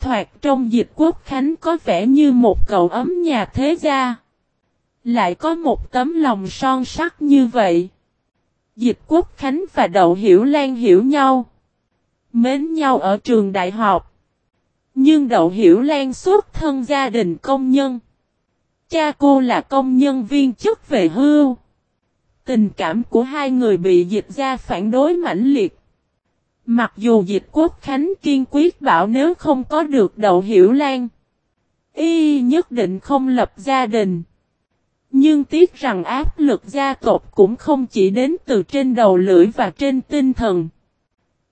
Thoạt trong Dịch Quốc Khánh có vẻ như một cậu ấm nhà thế gia. Lại có một tấm lòng son sắc như vậy. Dịch Quốc Khánh và Đậu Hiểu Lan hiểu nhau. Mến nhau ở trường đại học. Nhưng Đậu Hiểu Lan xuất thân gia đình công nhân. Cha cô là công nhân viên chức về hưu. Tình cảm của hai người bị dịch ra phản đối mãnh liệt. Mặc dù dịch quốc khánh kiên quyết bảo nếu không có được đậu hiểu lan. Y nhất định không lập gia đình. Nhưng tiếc rằng áp lực gia tộc cũng không chỉ đến từ trên đầu lưỡi và trên tinh thần.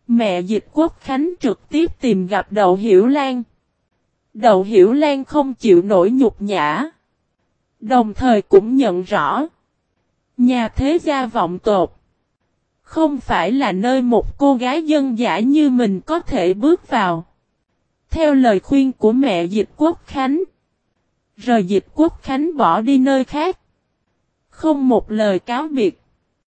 Mẹ dịch quốc khánh trực tiếp tìm gặp đậu hiểu lan. Đậu hiểu lan không chịu nổi nhục nhã. Đồng thời cũng nhận rõ. Nhà thế gia vọng tột. Không phải là nơi một cô gái dân giả như mình có thể bước vào. Theo lời khuyên của mẹ Dịch Quốc Khánh. Rời Dịch Quốc Khánh bỏ đi nơi khác. Không một lời cáo biệt.